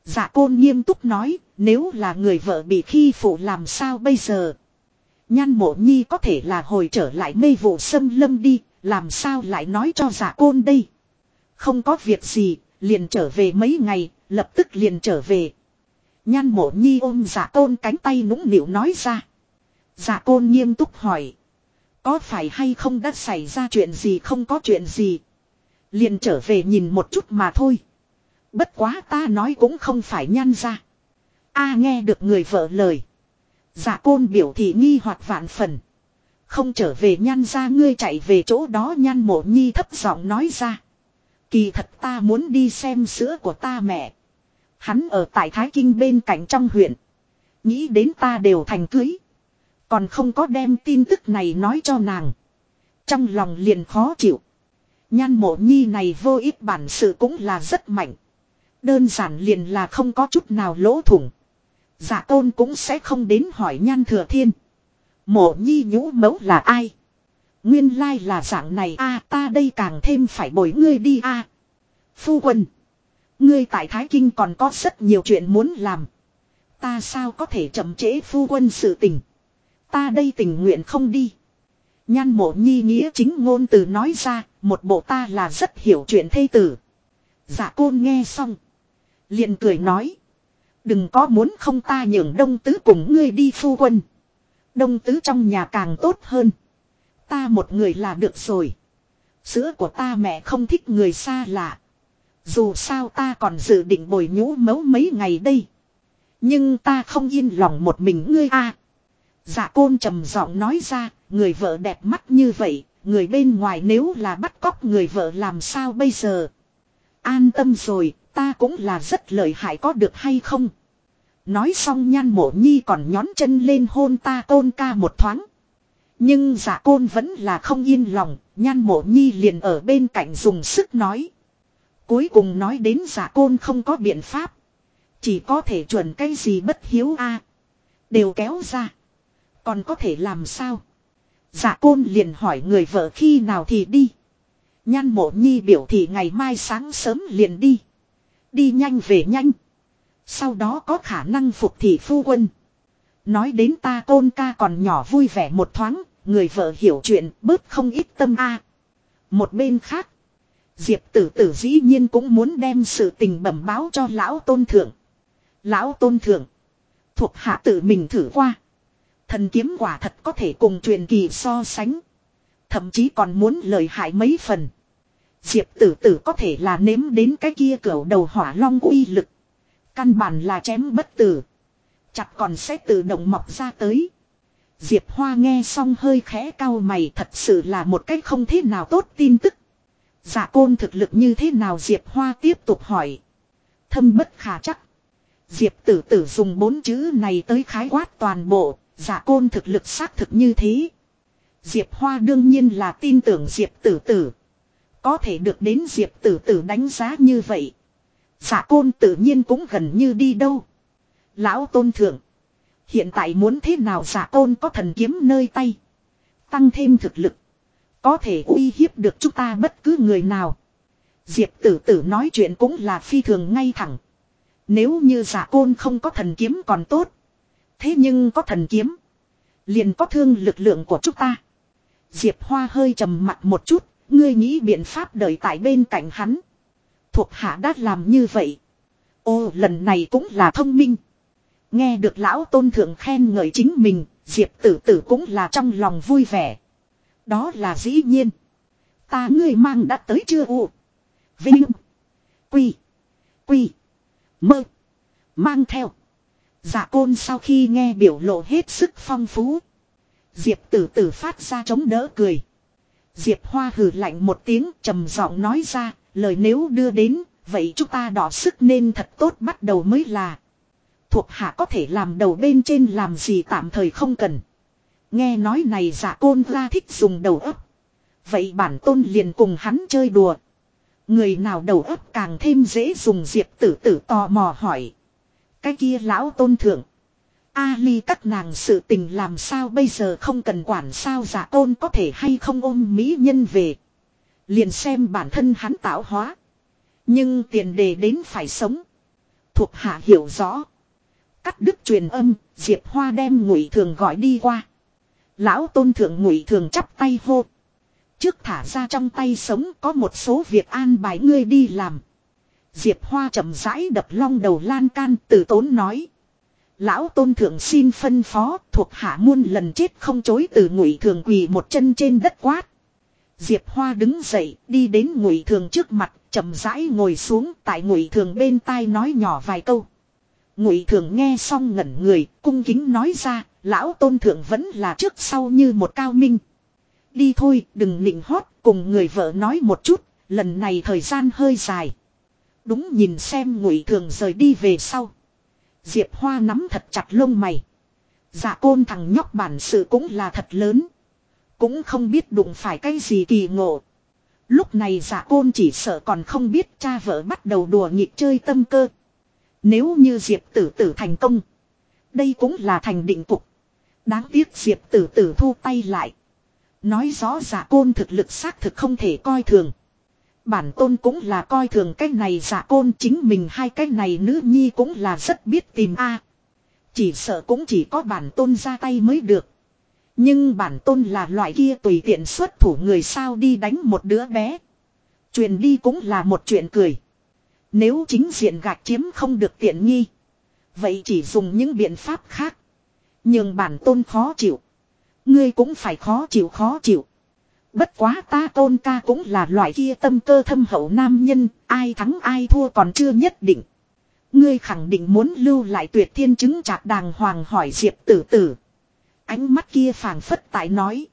Speaker 1: Giả côn nghiêm túc nói, nếu là người vợ bị khi phụ làm sao bây giờ? Nhan mộ nhi có thể là hồi trở lại mê vụ xâm lâm đi, làm sao lại nói cho giả côn đây? Không có việc gì, liền trở về mấy ngày, lập tức liền trở về. Nhan mộ nhi ôm giả côn cánh tay nũng nịu nói ra. Giả côn nghiêm túc hỏi. Có phải hay không đã xảy ra chuyện gì không có chuyện gì. Liền trở về nhìn một chút mà thôi. Bất quá ta nói cũng không phải nhan ra. A nghe được người vợ lời giả côn biểu thị nghi hoặc vạn phần. Không trở về nhan ra, ngươi chạy về chỗ đó, nhan mộ nhi thấp giọng nói ra. Kỳ thật ta muốn đi xem sữa của ta mẹ. Hắn ở tại Thái Kinh bên cạnh trong huyện. Nghĩ đến ta đều thành cưới. Còn không có đem tin tức này nói cho nàng. Trong lòng liền khó chịu. Nhan mộ nhi này vô ít bản sự cũng là rất mạnh. Đơn giản liền là không có chút nào lỗ thủng. Giả tôn cũng sẽ không đến hỏi nhan thừa thiên. Mộ nhi nhũ mẫu là ai? Nguyên lai là dạng này a ta đây càng thêm phải bồi ngươi đi a Phu quân. Ngươi tại Thái Kinh còn có rất nhiều chuyện muốn làm. Ta sao có thể chậm trễ phu quân sự tình. Ta đây tình nguyện không đi. Nhan mộ nhi nghĩa chính ngôn từ nói ra, một bộ ta là rất hiểu chuyện thây tử. Dạ Giả côn nghe xong. liền cười nói. Đừng có muốn không ta nhường đông tứ cùng ngươi đi phu quân. Đông tứ trong nhà càng tốt hơn. Ta một người là được rồi. Sữa của ta mẹ không thích người xa lạ. Dù sao ta còn dự định bồi nhũ mấu mấy ngày đây. Nhưng ta không yên lòng một mình ngươi a. Dạ côn trầm giọng nói ra, người vợ đẹp mắt như vậy, người bên ngoài nếu là bắt cóc người vợ làm sao bây giờ. An tâm rồi, ta cũng là rất lợi hại có được hay không. Nói xong nhan mộ nhi còn nhón chân lên hôn ta tôn ca một thoáng. Nhưng giả côn vẫn là không yên lòng, nhan mộ nhi liền ở bên cạnh dùng sức nói. Cuối cùng nói đến giả côn không có biện pháp. Chỉ có thể chuẩn cái gì bất hiếu a Đều kéo ra. Còn có thể làm sao? Giả côn liền hỏi người vợ khi nào thì đi. Nhan mộ nhi biểu thị ngày mai sáng sớm liền đi. Đi nhanh về nhanh. Sau đó có khả năng phục thị phu quân. Nói đến ta tôn ca còn nhỏ vui vẻ một thoáng, người vợ hiểu chuyện bớt không ít tâm a. Một bên khác, Diệp tử tử dĩ nhiên cũng muốn đem sự tình bẩm báo cho lão tôn thượng. Lão tôn thượng, thuộc hạ tự mình thử qua. Thần kiếm quả thật có thể cùng truyền kỳ so sánh. Thậm chí còn muốn lời hại mấy phần. Diệp tử tử có thể là nếm đến cái kia cửa đầu hỏa long uy lực. Căn bản là chém bất tử. Chặt còn sẽ tự động mọc ra tới. Diệp Hoa nghe xong hơi khẽ cao mày, thật sự là một cách không thế nào tốt tin tức. Dạ côn thực lực như thế nào Diệp Hoa tiếp tục hỏi. Thâm bất khả chắc. Diệp tử tử dùng bốn chữ này tới khái quát toàn bộ. Giả côn thực lực xác thực như thế. Diệp Hoa đương nhiên là tin tưởng Diệp tử tử. Có thể được đến Diệp tử tử đánh giá như vậy. Giả côn tự nhiên cũng gần như đi đâu. Lão tôn thượng. Hiện tại muốn thế nào giả côn có thần kiếm nơi tay. Tăng thêm thực lực. Có thể uy hiếp được chúng ta bất cứ người nào. Diệp tử tử nói chuyện cũng là phi thường ngay thẳng. Nếu như giả côn không có thần kiếm còn tốt. Thế nhưng có thần kiếm. Liền có thương lực lượng của chúng ta. Diệp Hoa hơi trầm mặt một chút. Ngươi nghĩ biện pháp đợi tại bên cạnh hắn. Thuộc hạ đã làm như vậy. Ô, lần này cũng là thông minh. Nghe được lão tôn thượng khen ngợi chính mình. Diệp tử tử cũng là trong lòng vui vẻ. Đó là dĩ nhiên. Ta ngươi mang đã tới chưa u. Vinh. Quy. Quy. Mơ. Mang theo. Dạ côn sau khi nghe biểu lộ hết sức phong phú. Diệp tử tử phát ra chống đỡ cười. Diệp hoa hừ lạnh một tiếng, trầm giọng nói ra. Lời nếu đưa đến. Vậy chúng ta đỏ sức nên thật tốt bắt đầu mới là. Thuộc hạ có thể làm đầu bên trên làm gì tạm thời không cần. Nghe nói này giả côn ra thích dùng đầu ấp. Vậy bản tôn liền cùng hắn chơi đùa. Người nào đầu ấp càng thêm dễ dùng, diệp tử tử tò mò hỏi. Cái kia lão tôn thượng. A ly các nàng sự tình làm sao bây giờ không cần quản sao giả tôn có thể hay không ôm mỹ nhân về. Liền xem bản thân hắn tạo hóa. Nhưng tiền đề đến phải sống. Thuộc hạ hiểu rõ. Cắt đứt truyền âm, Diệp Hoa đem ngụy thường gọi đi qua. Lão tôn thượng ngụy thường chắp tay hô. Trước thả ra trong tay sống có một số việc an bài ngươi đi làm. Diệp Hoa chậm rãi đập long đầu lan can từ tốn nói. Lão tôn thượng xin phân phó, thuộc hạ muôn lần chết không chối từ ngụy thường quỳ một chân trên đất quát. Diệp Hoa đứng dậy, đi đến ngụy thường trước mặt, chậm rãi ngồi xuống tại ngụy thường bên tai nói nhỏ vài câu. Ngụy thường nghe xong ngẩn người, cung kính nói ra, lão tôn thượng vẫn là trước sau như một cao minh. Đi thôi, đừng nịnh hót, cùng người vợ nói một chút, lần này thời gian hơi dài. Đúng nhìn xem ngụy thường rời đi về sau. Diệp Hoa nắm thật chặt lông mày. Dạ côn thằng nhóc bản sự cũng là thật lớn. Cũng không biết đụng phải cái gì kỳ ngộ. Lúc này giả côn chỉ sợ còn không biết cha vợ bắt đầu đùa nghịch chơi tâm cơ. Nếu như Diệp tử tử thành công. Đây cũng là thành định cục. Đáng tiếc Diệp tử tử thu tay lại. Nói rõ giả côn thực lực xác thực không thể coi thường. Bản tôn cũng là coi thường cái này giả côn chính mình hai cái này nữ nhi cũng là rất biết tìm a Chỉ sợ cũng chỉ có bản tôn ra tay mới được. Nhưng bản tôn là loại kia tùy tiện xuất thủ người sao đi đánh một đứa bé. Truyền đi cũng là một chuyện cười. Nếu chính diện gạch chiếm không được tiện nghi. Vậy chỉ dùng những biện pháp khác. Nhưng bản tôn khó chịu. Ngươi cũng phải khó chịu khó chịu. Bất quá ta tôn ca cũng là loại kia tâm cơ thâm hậu nam nhân, ai thắng ai thua còn chưa nhất định. Ngươi khẳng định muốn lưu lại tuyệt thiên chứng chạc đàng hoàng hỏi Diệp tử tử. Ánh mắt kia phảng phất tại nói.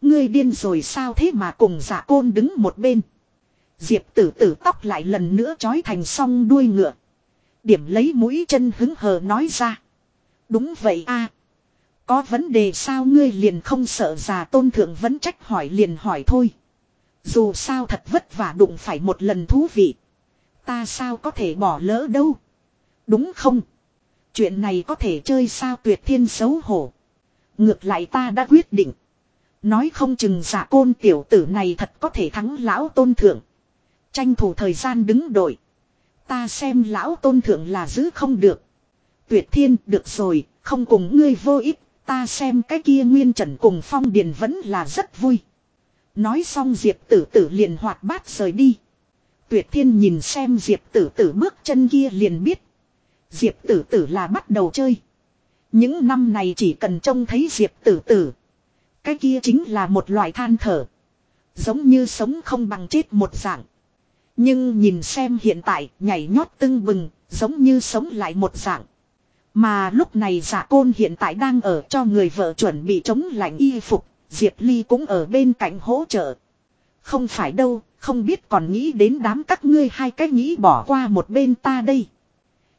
Speaker 1: Ngươi điên rồi sao thế mà cùng giả côn đứng một bên. Diệp tử tử tóc lại lần nữa trói thành song đuôi ngựa. Điểm lấy mũi chân hứng hờ nói ra. Đúng vậy a có vấn đề sao ngươi liền không sợ già tôn thượng vẫn trách hỏi liền hỏi thôi. Dù sao thật vất vả đụng phải một lần thú vị. Ta sao có thể bỏ lỡ đâu. Đúng không? Chuyện này có thể chơi sao tuyệt thiên xấu hổ. Ngược lại ta đã quyết định. Nói không chừng giả côn tiểu tử này thật có thể thắng lão tôn thượng. Tranh thủ thời gian đứng đội. Ta xem lão tôn thượng là giữ không được. Tuyệt thiên được rồi, không cùng ngươi vô ích, ta xem cái kia nguyên trần cùng phong điền vẫn là rất vui. Nói xong diệp tử tử liền hoạt bát rời đi. Tuyệt thiên nhìn xem diệp tử tử bước chân kia liền biết. Diệp tử tử là bắt đầu chơi. Những năm này chỉ cần trông thấy diệp tử tử. Cái kia chính là một loại than thở. Giống như sống không bằng chết một dạng. Nhưng nhìn xem hiện tại nhảy nhót tưng bừng, giống như sống lại một dạng. Mà lúc này giả côn hiện tại đang ở cho người vợ chuẩn bị chống lạnh y phục, Diệp Ly cũng ở bên cạnh hỗ trợ. Không phải đâu, không biết còn nghĩ đến đám các ngươi hai cách nghĩ bỏ qua một bên ta đây.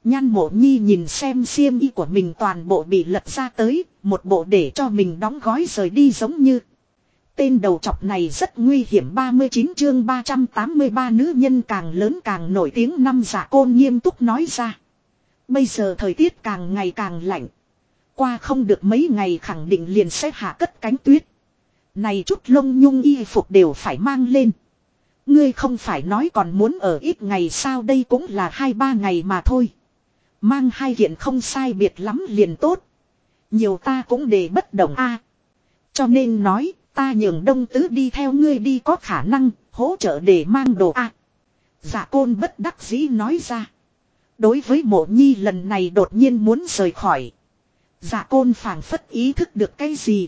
Speaker 1: Nhan mộ nhi nhìn xem xiêm y của mình toàn bộ bị lật ra tới, một bộ để cho mình đóng gói rời đi giống như. Tên đầu chọc này rất nguy hiểm 39 chương 383 nữ nhân càng lớn càng nổi tiếng năm giả côn nghiêm túc nói ra. Bây giờ thời tiết càng ngày càng lạnh. Qua không được mấy ngày khẳng định liền sẽ hạ cất cánh tuyết. Này chút lông nhung y phục đều phải mang lên. Ngươi không phải nói còn muốn ở ít ngày sao đây cũng là hai ba ngày mà thôi. Mang hai kiện không sai biệt lắm liền tốt. Nhiều ta cũng để bất đồng a. cho nên nói, ta nhường đông tứ đi theo ngươi đi có khả năng, hỗ trợ để mang đồ a. À. Dạ côn bất đắc dĩ nói ra. Đối với mộ nhi lần này đột nhiên muốn rời khỏi. Dạ côn phảng phất ý thức được cái gì.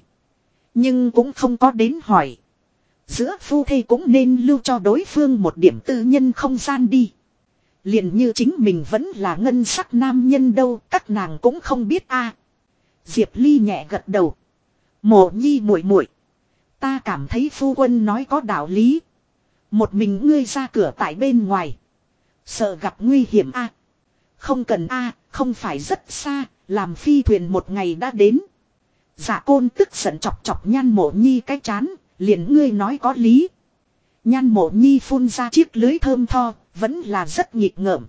Speaker 1: Nhưng cũng không có đến hỏi. Giữa phu thê cũng nên lưu cho đối phương một điểm tư nhân không gian đi. liền như chính mình vẫn là ngân sắc nam nhân đâu, các nàng cũng không biết a. Diệp Ly nhẹ gật đầu. Mộ nhi muội muội, ta cảm thấy phu quân nói có đạo lý. Một mình ngươi ra cửa tại bên ngoài, sợ gặp nguy hiểm a. Không cần a, không phải rất xa, làm phi thuyền một ngày đã đến. Dạ côn tức giận chọc chọc nhan mộ nhi cái chán, liền ngươi nói có lý. Nhan mộ nhi phun ra chiếc lưới thơm tho, vẫn là rất nghịch ngợm.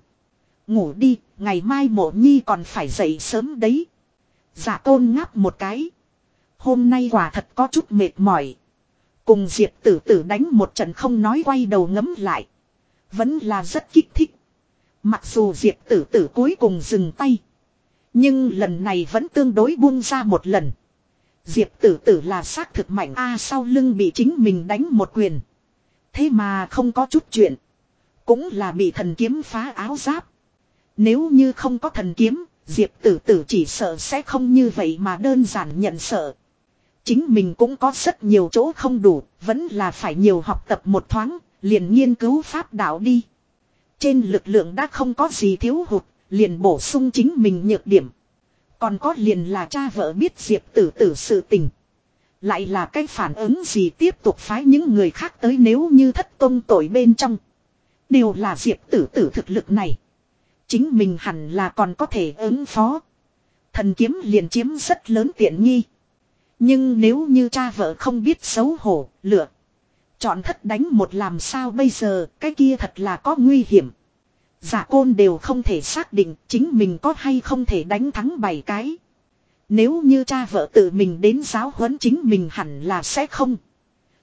Speaker 1: Ngủ đi, ngày mai mộ nhi còn phải dậy sớm đấy. Dạ tôn ngáp một cái. Hôm nay quả thật có chút mệt mỏi. Cùng Diệp tử tử đánh một trận không nói quay đầu ngấm lại. Vẫn là rất kích thích. Mặc dù Diệp tử tử cuối cùng dừng tay. Nhưng lần này vẫn tương đối buông ra một lần. Diệp tử tử là xác thực mạnh a sau lưng bị chính mình đánh một quyền. Thế mà không có chút chuyện. Cũng là bị thần kiếm phá áo giáp. Nếu như không có thần kiếm, Diệp tử tử chỉ sợ sẽ không như vậy mà đơn giản nhận sợ. Chính mình cũng có rất nhiều chỗ không đủ, vẫn là phải nhiều học tập một thoáng, liền nghiên cứu pháp đạo đi. Trên lực lượng đã không có gì thiếu hụt, liền bổ sung chính mình nhược điểm. Còn có liền là cha vợ biết Diệp tử tử sự tình. Lại là cái phản ứng gì tiếp tục phái những người khác tới nếu như thất công tội bên trong. Đều là Diệp tử tử thực lực này. Chính mình hẳn là còn có thể ứng phó. Thần kiếm liền chiếm rất lớn tiện nghi. Nhưng nếu như cha vợ không biết xấu hổ, lựa. Chọn thất đánh một làm sao bây giờ, cái kia thật là có nguy hiểm. Giả côn đều không thể xác định chính mình có hay không thể đánh thắng bảy cái. Nếu như cha vợ tự mình đến giáo huấn chính mình hẳn là sẽ không.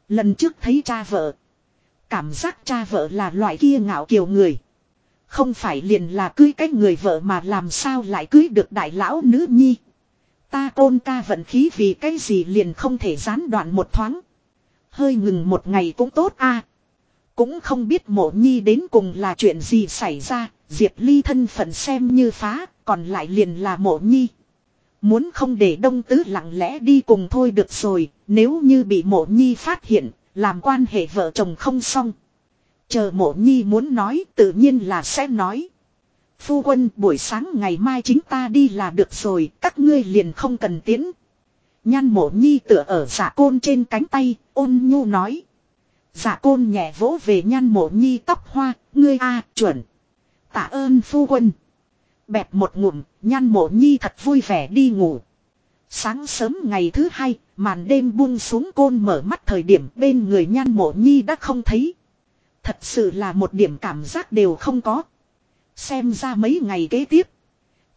Speaker 1: Lần trước thấy cha vợ. Cảm giác cha vợ là loại kia ngạo kiều người. Không phải liền là cưới cái người vợ mà làm sao lại cưới được đại lão nữ nhi. Ta côn ca vận khí vì cái gì liền không thể gián đoạn một thoáng. Hơi ngừng một ngày cũng tốt a. Cũng không biết mộ nhi đến cùng là chuyện gì xảy ra, Diệp Ly thân phận xem như phá, còn lại liền là mộ nhi. Muốn không để đông tứ lặng lẽ đi cùng thôi được rồi, nếu như bị mộ nhi phát hiện, làm quan hệ vợ chồng không xong. Chờ mộ nhi muốn nói tự nhiên là sẽ nói. Phu quân buổi sáng ngày mai chính ta đi là được rồi, các ngươi liền không cần tiến. Nhan mộ nhi tựa ở giả côn trên cánh tay, ôn nhu nói. Giả côn nhẹ vỗ về nhan mộ nhi tóc hoa, ngươi a chuẩn. Tạ ơn phu quân. Bẹp một ngụm, nhan mộ nhi thật vui vẻ đi ngủ. Sáng sớm ngày thứ hai, màn đêm buông xuống côn mở mắt thời điểm bên người nhan mộ nhi đã không thấy. Thật sự là một điểm cảm giác đều không có. Xem ra mấy ngày kế tiếp.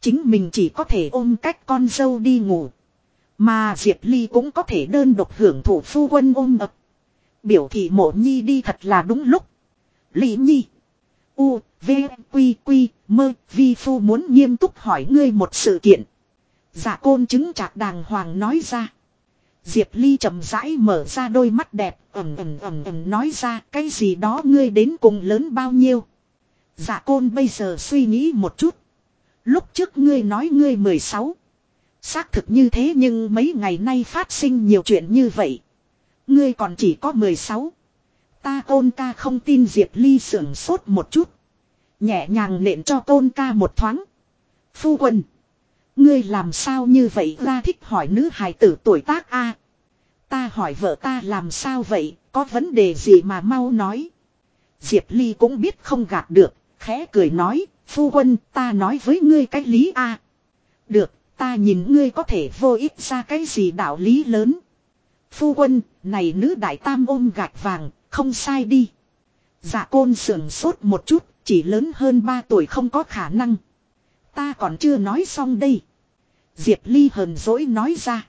Speaker 1: Chính mình chỉ có thể ôm cách con dâu đi ngủ. Mà Diệp Ly cũng có thể đơn độc hưởng thụ phu quân ôm ập. Biểu thị mộ nhi đi thật là đúng lúc. Lý nhi. U, V, Quy, Quy, Mơ, Vi Phu muốn nghiêm túc hỏi ngươi một sự kiện. Dạ côn chứng chạc đàng hoàng nói ra. Diệp Ly chậm rãi mở ra đôi mắt đẹp, ầm ầm ầm ầm nói ra cái gì đó ngươi đến cùng lớn bao nhiêu. Dạ côn bây giờ suy nghĩ một chút. Lúc trước ngươi nói ngươi 16. Xác thực như thế nhưng mấy ngày nay phát sinh nhiều chuyện như vậy. Ngươi còn chỉ có 16. Ta ôn ca không tin Diệp Ly sưởng sốt một chút. Nhẹ nhàng nện cho tôn ca một thoáng. Phu quân. Ngươi làm sao như vậy ra thích hỏi nữ hài tử tuổi tác a Ta hỏi vợ ta làm sao vậy, có vấn đề gì mà mau nói. Diệp Ly cũng biết không gạt được, khẽ cười nói, Phu quân ta nói với ngươi cách lý a Được ta nhìn ngươi có thể vô ích ra cái gì đạo lý lớn. Phu quân này nữ đại tam ôm gạch vàng không sai đi. Dạ côn sườn sốt một chút chỉ lớn hơn 3 tuổi không có khả năng. Ta còn chưa nói xong đây. Diệp Ly hờn dỗi nói ra.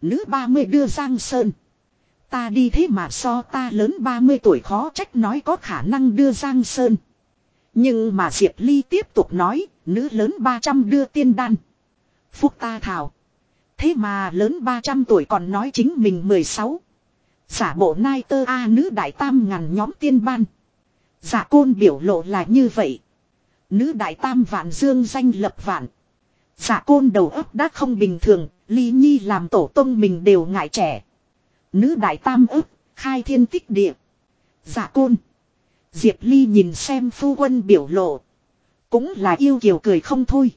Speaker 1: Nữ 30 đưa Giang Sơn. Ta đi thế mà so ta lớn 30 tuổi khó trách nói có khả năng đưa Giang Sơn. Nhưng mà Diệp Ly tiếp tục nói, nữ lớn 300 đưa tiên đan. Phúc ta thảo. Thế mà lớn 300 tuổi còn nói chính mình 16. Giả bộ nai tơ A nữ đại tam ngàn nhóm tiên ban. Giả côn biểu lộ là như vậy. Nữ đại tam vạn dương danh lập vạn. Giả côn đầu óc đã không bình thường, ly nhi làm tổ tông mình đều ngại trẻ. Nữ đại tam ức, khai thiên tích địa. Giả côn. Diệp ly nhìn xem phu quân biểu lộ. Cũng là yêu kiều cười không thôi.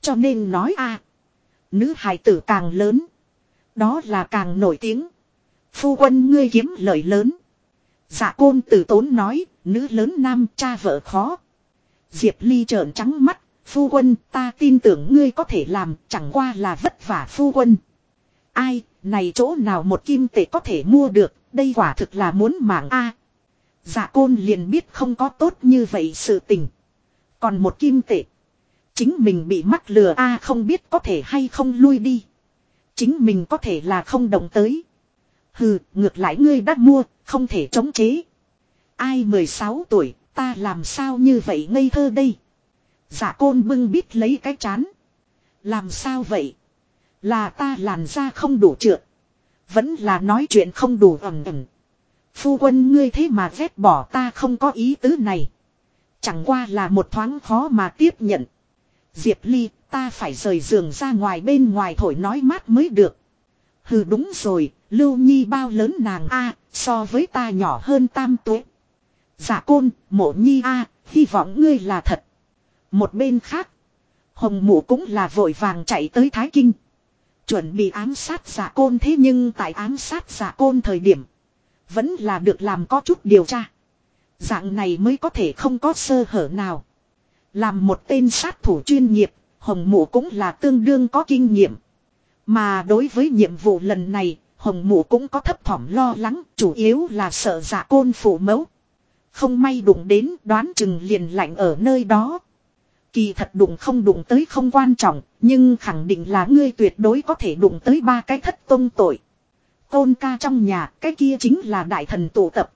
Speaker 1: Cho nên nói a Nữ hài tử càng lớn. Đó là càng nổi tiếng. Phu quân ngươi kiếm lợi lớn. Dạ côn tử tốn nói, nữ lớn nam cha vợ khó. Diệp Ly trợn trắng mắt, phu quân ta tin tưởng ngươi có thể làm, chẳng qua là vất vả phu quân. Ai, này chỗ nào một kim tệ có thể mua được, đây quả thực là muốn mạng a. dạ côn liền biết không có tốt như vậy sự tình. Còn một kim tệ. Chính mình bị mắc lừa a không biết có thể hay không lui đi. Chính mình có thể là không đồng tới. Hừ, ngược lại ngươi đã mua, không thể chống chế. Ai 16 tuổi, ta làm sao như vậy ngây thơ đây. Giả côn bưng bít lấy cái chán. Làm sao vậy? Là ta làn da không đủ trượt. Vẫn là nói chuyện không đủ ẩm ẩm. Phu quân ngươi thế mà ghét bỏ ta không có ý tứ này. Chẳng qua là một thoáng khó mà tiếp nhận. Diệp Ly, ta phải rời giường ra ngoài bên ngoài thổi nói mát mới được. Hừ đúng rồi, Lưu Nhi bao lớn nàng A, so với ta nhỏ hơn tam tuế. Giả côn, mộ Nhi A, hy vọng ngươi là thật. Một bên khác, Hồng Mụ cũng là vội vàng chạy tới Thái Kinh. Chuẩn bị ám sát giả côn thế nhưng tại ám sát giả côn thời điểm, vẫn là được làm có chút điều tra. Dạng này mới có thể không có sơ hở nào. Làm một tên sát thủ chuyên nghiệp, Hồng Mụ cũng là tương đương có kinh nghiệm. Mà đối với nhiệm vụ lần này, Hồng Mụ cũng có thấp thỏm lo lắng, chủ yếu là sợ giả côn phủ mẫu. Không may đụng đến đoán chừng liền lạnh ở nơi đó. Kỳ thật đụng không đụng tới không quan trọng, nhưng khẳng định là ngươi tuyệt đối có thể đụng tới ba cái thất tôn tội. Tôn ca trong nhà, cái kia chính là đại thần tụ tập.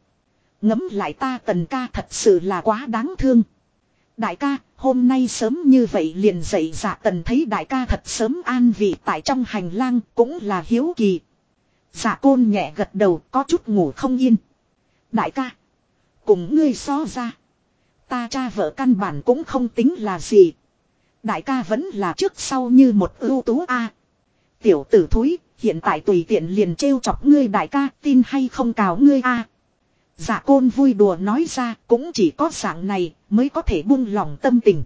Speaker 1: Ngấm lại ta tần ca thật sự là quá đáng thương. Đại ca, hôm nay sớm như vậy liền dậy dạ tần thấy đại ca thật sớm an vị tại trong hành lang cũng là hiếu kỳ. Dạ côn nhẹ gật đầu có chút ngủ không yên. Đại ca, cùng ngươi so ra. Ta cha vợ căn bản cũng không tính là gì. Đại ca vẫn là trước sau như một ưu tú a. Tiểu tử thúi, hiện tại tùy tiện liền trêu chọc ngươi đại ca tin hay không cào ngươi a. Dạ côn vui đùa nói ra cũng chỉ có dạng này mới có thể buông lòng tâm tình.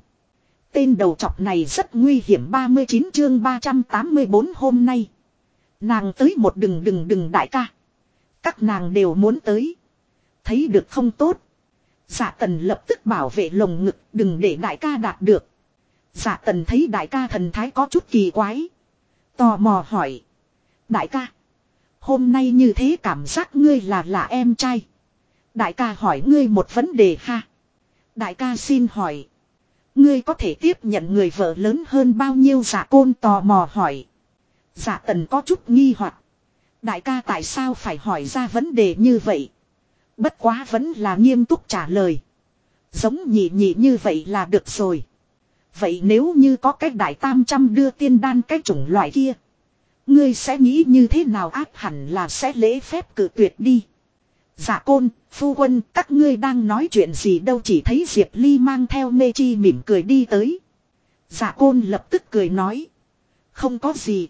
Speaker 1: Tên đầu chọc này rất nguy hiểm 39 chương 384 hôm nay. Nàng tới một đừng đừng đừng đại ca. Các nàng đều muốn tới. Thấy được không tốt. Giả tần lập tức bảo vệ lồng ngực, đừng để đại ca đạt được. Giả tần thấy đại ca thần thái có chút kỳ quái. Tò mò hỏi. Đại ca. Hôm nay như thế cảm giác ngươi là là em trai. Đại ca hỏi ngươi một vấn đề ha. Đại ca xin hỏi. Ngươi có thể tiếp nhận người vợ lớn hơn bao nhiêu giả côn tò mò hỏi. Giả tần có chút nghi hoặc. Đại ca tại sao phải hỏi ra vấn đề như vậy? Bất quá vẫn là nghiêm túc trả lời. Giống nhị nhị như vậy là được rồi. Vậy nếu như có cách đại tam trăm đưa tiên đan cái chủng loại kia. Ngươi sẽ nghĩ như thế nào áp hẳn là sẽ lễ phép cử tuyệt đi. Dạ côn, phu quân, các ngươi đang nói chuyện gì đâu chỉ thấy Diệp Ly mang theo mê chi mỉm cười đi tới. Dạ côn lập tức cười nói. Không có gì.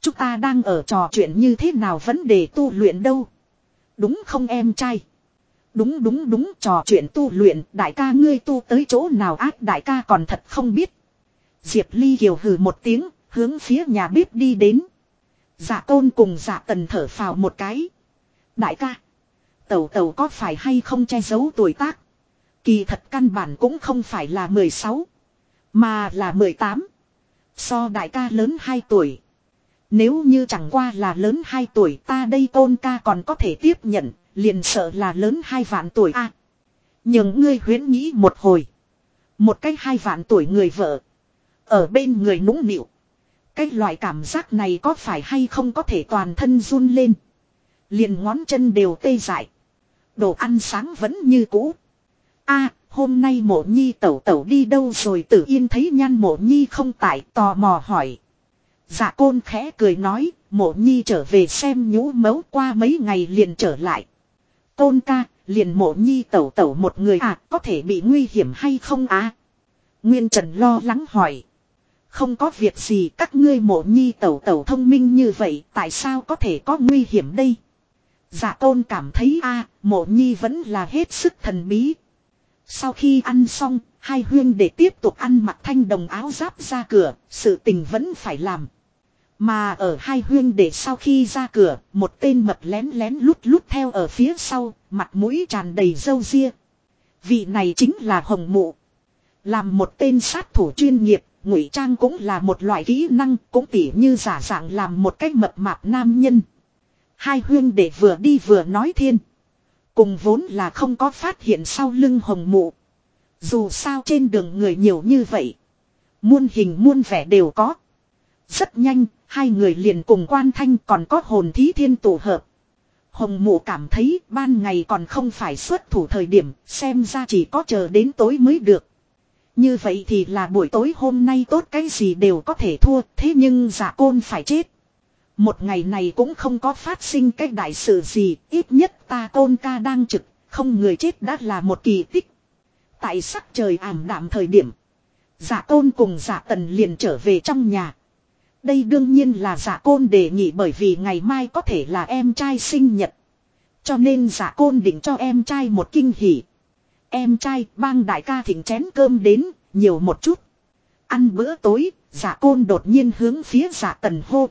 Speaker 1: Chúng ta đang ở trò chuyện như thế nào vấn đề tu luyện đâu. Đúng không em trai? Đúng đúng đúng trò chuyện tu luyện đại ca ngươi tu tới chỗ nào ác đại ca còn thật không biết. Diệp Ly hiểu hừ một tiếng, hướng phía nhà bếp đi đến. Dạ côn cùng dạ tần thở phào một cái. Đại ca. Tẩu tẩu có phải hay không che giấu tuổi tác. Kỳ thật căn bản cũng không phải là 16. Mà là 18. So đại ca lớn 2 tuổi. Nếu như chẳng qua là lớn 2 tuổi, ta đây tôn ca còn có thể tiếp nhận. Liền sợ là lớn hai vạn tuổi a Nhưng ngươi huyến nghĩ một hồi. Một cách hai vạn tuổi người vợ. Ở bên người nũng nịu. Cái loại cảm giác này có phải hay không có thể toàn thân run lên. Liền ngón chân đều tê dại. Đồ ăn sáng vẫn như cũ. a hôm nay mộ nhi tẩu tẩu đi đâu rồi Tử yên thấy nhan mộ nhi không tại tò mò hỏi. Dạ côn khẽ cười nói, mộ nhi trở về xem nhũ mấu qua mấy ngày liền trở lại. Côn ca, liền mộ nhi tẩu tẩu một người à, có thể bị nguy hiểm hay không à? Nguyên Trần lo lắng hỏi. Không có việc gì các ngươi mộ nhi tẩu tẩu thông minh như vậy, tại sao có thể có nguy hiểm đây? Dạ tôn cảm thấy a mộ nhi vẫn là hết sức thần bí. Sau khi ăn xong, hai huyên để tiếp tục ăn mặc thanh đồng áo giáp ra cửa, sự tình vẫn phải làm. Mà ở hai huyên để sau khi ra cửa, một tên mập lén lén lút lút theo ở phía sau, mặt mũi tràn đầy râu ria. Vị này chính là Hồng Mụ. Làm một tên sát thủ chuyên nghiệp, ngụy trang cũng là một loại kỹ năng, cũng tỉ như giả dạng làm một cách mập mạp nam nhân. Hai huyên để vừa đi vừa nói thiên. Cùng vốn là không có phát hiện sau lưng hồng mụ. Dù sao trên đường người nhiều như vậy. Muôn hình muôn vẻ đều có. Rất nhanh, hai người liền cùng quan thanh còn có hồn thí thiên tổ hợp. Hồng mụ cảm thấy ban ngày còn không phải xuất thủ thời điểm, xem ra chỉ có chờ đến tối mới được. Như vậy thì là buổi tối hôm nay tốt cái gì đều có thể thua, thế nhưng giả côn phải chết. Một ngày này cũng không có phát sinh cái đại sự gì, ít nhất ta côn ca đang trực, không người chết đã là một kỳ tích. Tại sắc trời ảm đạm thời điểm, giả côn cùng giả tần liền trở về trong nhà. Đây đương nhiên là giả côn đề nghị bởi vì ngày mai có thể là em trai sinh nhật. Cho nên giả côn định cho em trai một kinh hỉ. Em trai bang đại ca thỉnh chén cơm đến, nhiều một chút. Ăn bữa tối, giả côn đột nhiên hướng phía giả tần hô.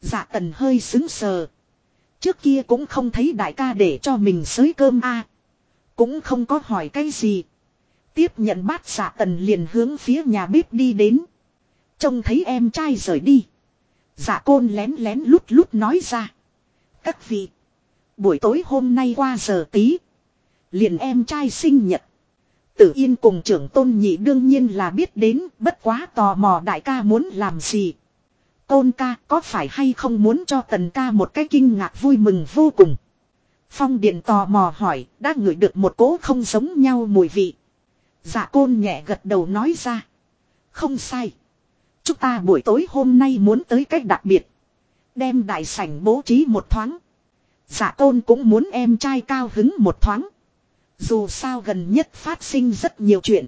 Speaker 1: Dạ tần hơi xứng sờ. Trước kia cũng không thấy đại ca để cho mình xới cơm a Cũng không có hỏi cái gì. Tiếp nhận bát dạ tần liền hướng phía nhà bếp đi đến. Trông thấy em trai rời đi. dạ côn lén lén lút lút nói ra. Các vị. Buổi tối hôm nay qua giờ tí. Liền em trai sinh nhật. Tử Yên cùng trưởng tôn nhị đương nhiên là biết đến, bất quá tò mò đại ca muốn làm gì. Tôn ca có phải hay không muốn cho tần ca một cái kinh ngạc vui mừng vô cùng. Phong điện tò mò hỏi, đã ngửi được một cỗ không giống nhau mùi vị. Dạ côn nhẹ gật đầu nói ra. Không sai. Chúng ta buổi tối hôm nay muốn tới cách đặc biệt. Đem đại sảnh bố trí một thoáng. Dạ tôn cũng muốn em trai cao hứng một thoáng. Dù sao gần nhất phát sinh rất nhiều chuyện.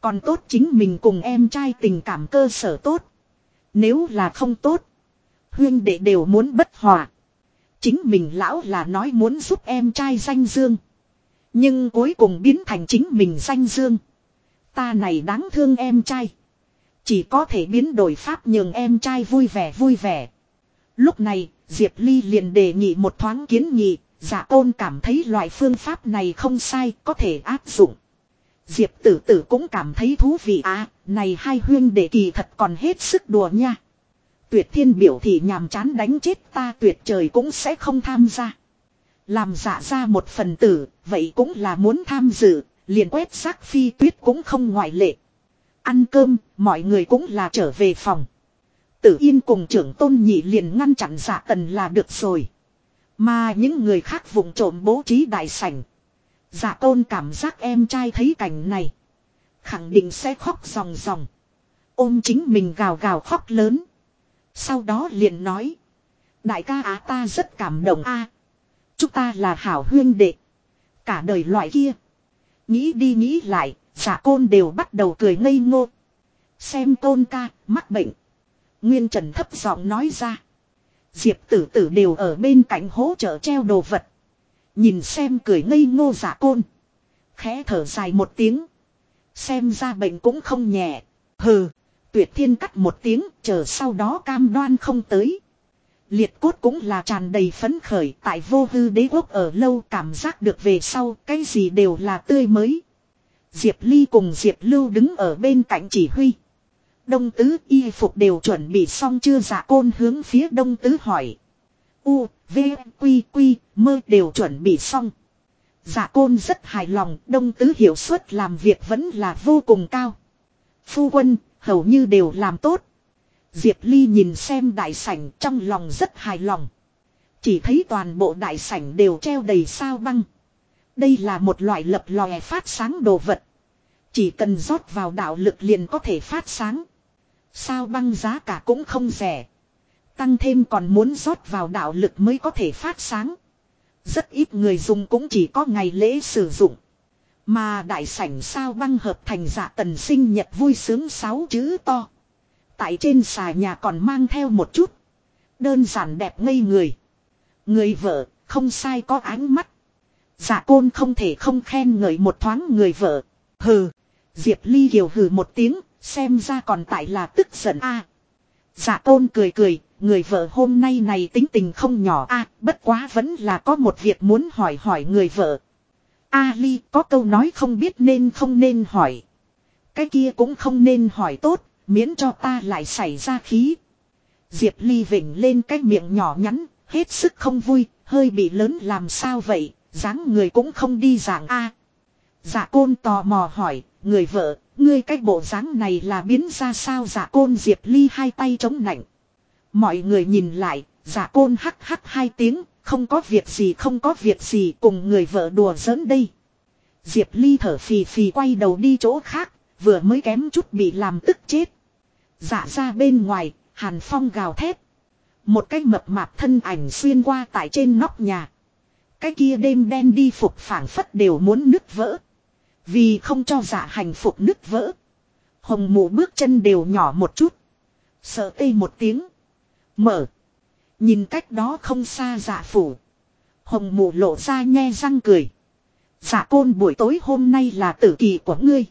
Speaker 1: Còn tốt chính mình cùng em trai tình cảm cơ sở tốt. Nếu là không tốt. Huyên đệ đều muốn bất hòa. Chính mình lão là nói muốn giúp em trai danh dương. Nhưng cuối cùng biến thành chính mình danh dương. Ta này đáng thương em trai. Chỉ có thể biến đổi pháp nhường em trai vui vẻ vui vẻ. Lúc này, Diệp Ly liền đề nghị một thoáng kiến nghị, Giả tôn cảm thấy loại phương pháp này không sai, có thể áp dụng. Diệp tử tử cũng cảm thấy thú vị à, này hai huyên đệ kỳ thật còn hết sức đùa nha. Tuyệt thiên biểu thì nhàm chán đánh chết ta tuyệt trời cũng sẽ không tham gia. Làm giả ra một phần tử, vậy cũng là muốn tham dự, liền quét xác phi tuyết cũng không ngoại lệ. Ăn cơm, mọi người cũng là trở về phòng. Tử yên cùng trưởng tôn nhị liền ngăn chặn giả tần là được rồi. Mà những người khác vùng trộm bố trí đại sảnh. Giả tôn cảm giác em trai thấy cảnh này. Khẳng định sẽ khóc ròng ròng. Ôm chính mình gào gào khóc lớn. Sau đó liền nói. Đại ca á ta rất cảm động a. Chúng ta là hảo huyên đệ. Cả đời loại kia. Nghĩ đi nghĩ lại, dạ giả côn đều bắt đầu cười ngây ngô. Xem tôn ca, mắc bệnh. Nguyên Trần thấp giọng nói ra. Diệp tử tử đều ở bên cạnh hỗ trợ treo đồ vật. Nhìn xem cười ngây ngô giả côn. Khẽ thở dài một tiếng. Xem ra bệnh cũng không nhẹ. Hừ. Tuyệt thiên cắt một tiếng, chờ sau đó cam đoan không tới. Liệt cốt cũng là tràn đầy phấn khởi, tại vô hư đế quốc ở lâu cảm giác được về sau, cái gì đều là tươi mới. Diệp Ly cùng Diệp Lưu đứng ở bên cạnh chỉ huy. Đông tứ y phục đều chuẩn bị xong chưa giả côn hướng phía đông tứ hỏi. U, V, Quy, Quy, mơ đều chuẩn bị xong. Giả côn rất hài lòng, đông tứ hiệu suất làm việc vẫn là vô cùng cao. Phu quân, hầu như đều làm tốt. Diệp Ly nhìn xem đại sảnh trong lòng rất hài lòng. Chỉ thấy toàn bộ đại sảnh đều treo đầy sao băng. Đây là một loại lập lòe phát sáng đồ vật. Chỉ cần rót vào đạo lực liền có thể phát sáng. Sao băng giá cả cũng không rẻ. Tăng thêm còn muốn rót vào đạo lực mới có thể phát sáng. Rất ít người dùng cũng chỉ có ngày lễ sử dụng. Mà đại sảnh sao băng hợp thành dạ tần sinh nhật vui sướng sáu chữ to. Tại trên xà nhà còn mang theo một chút. Đơn giản đẹp ngây người. Người vợ, không sai có ánh mắt. Dạ côn không thể không khen ngợi một thoáng người vợ. Hừ. Diệp Ly hiểu hừ một tiếng, xem ra còn tại là tức giận a. dạ côn cười cười, người vợ hôm nay này tính tình không nhỏ a, bất quá vẫn là có một việc muốn hỏi hỏi người vợ. A Ly có câu nói không biết nên không nên hỏi. Cái kia cũng không nên hỏi tốt, miễn cho ta lại xảy ra khí. Diệp Ly vỉnh lên cái miệng nhỏ nhắn, hết sức không vui, hơi bị lớn làm sao vậy, dáng người cũng không đi dạng A. dạ côn tò mò hỏi, người vợ, ngươi cái bộ dáng này là biến ra sao dạ côn Diệp Ly hai tay chống nạnh. Mọi người nhìn lại, giả côn hắc hắc hai tiếng, không có việc gì không có việc gì cùng người vợ đùa giỡn đây. Diệp Ly thở phì phì quay đầu đi chỗ khác, vừa mới kém chút bị làm tức chết. Giả ra bên ngoài, Hàn Phong gào thét. Một cái mập mạp thân ảnh xuyên qua tại trên nóc nhà. Cái kia đêm đen đi phục phảng phất đều muốn nứt vỡ. Vì không cho giả hành phục nứt vỡ. Hồng mụ bước chân đều nhỏ một chút. Sợ tê một tiếng. Mở. Nhìn cách đó không xa dạ phủ. Hồng mụ lộ ra nhe răng cười. Dạ côn buổi tối hôm nay là tử kỳ của ngươi.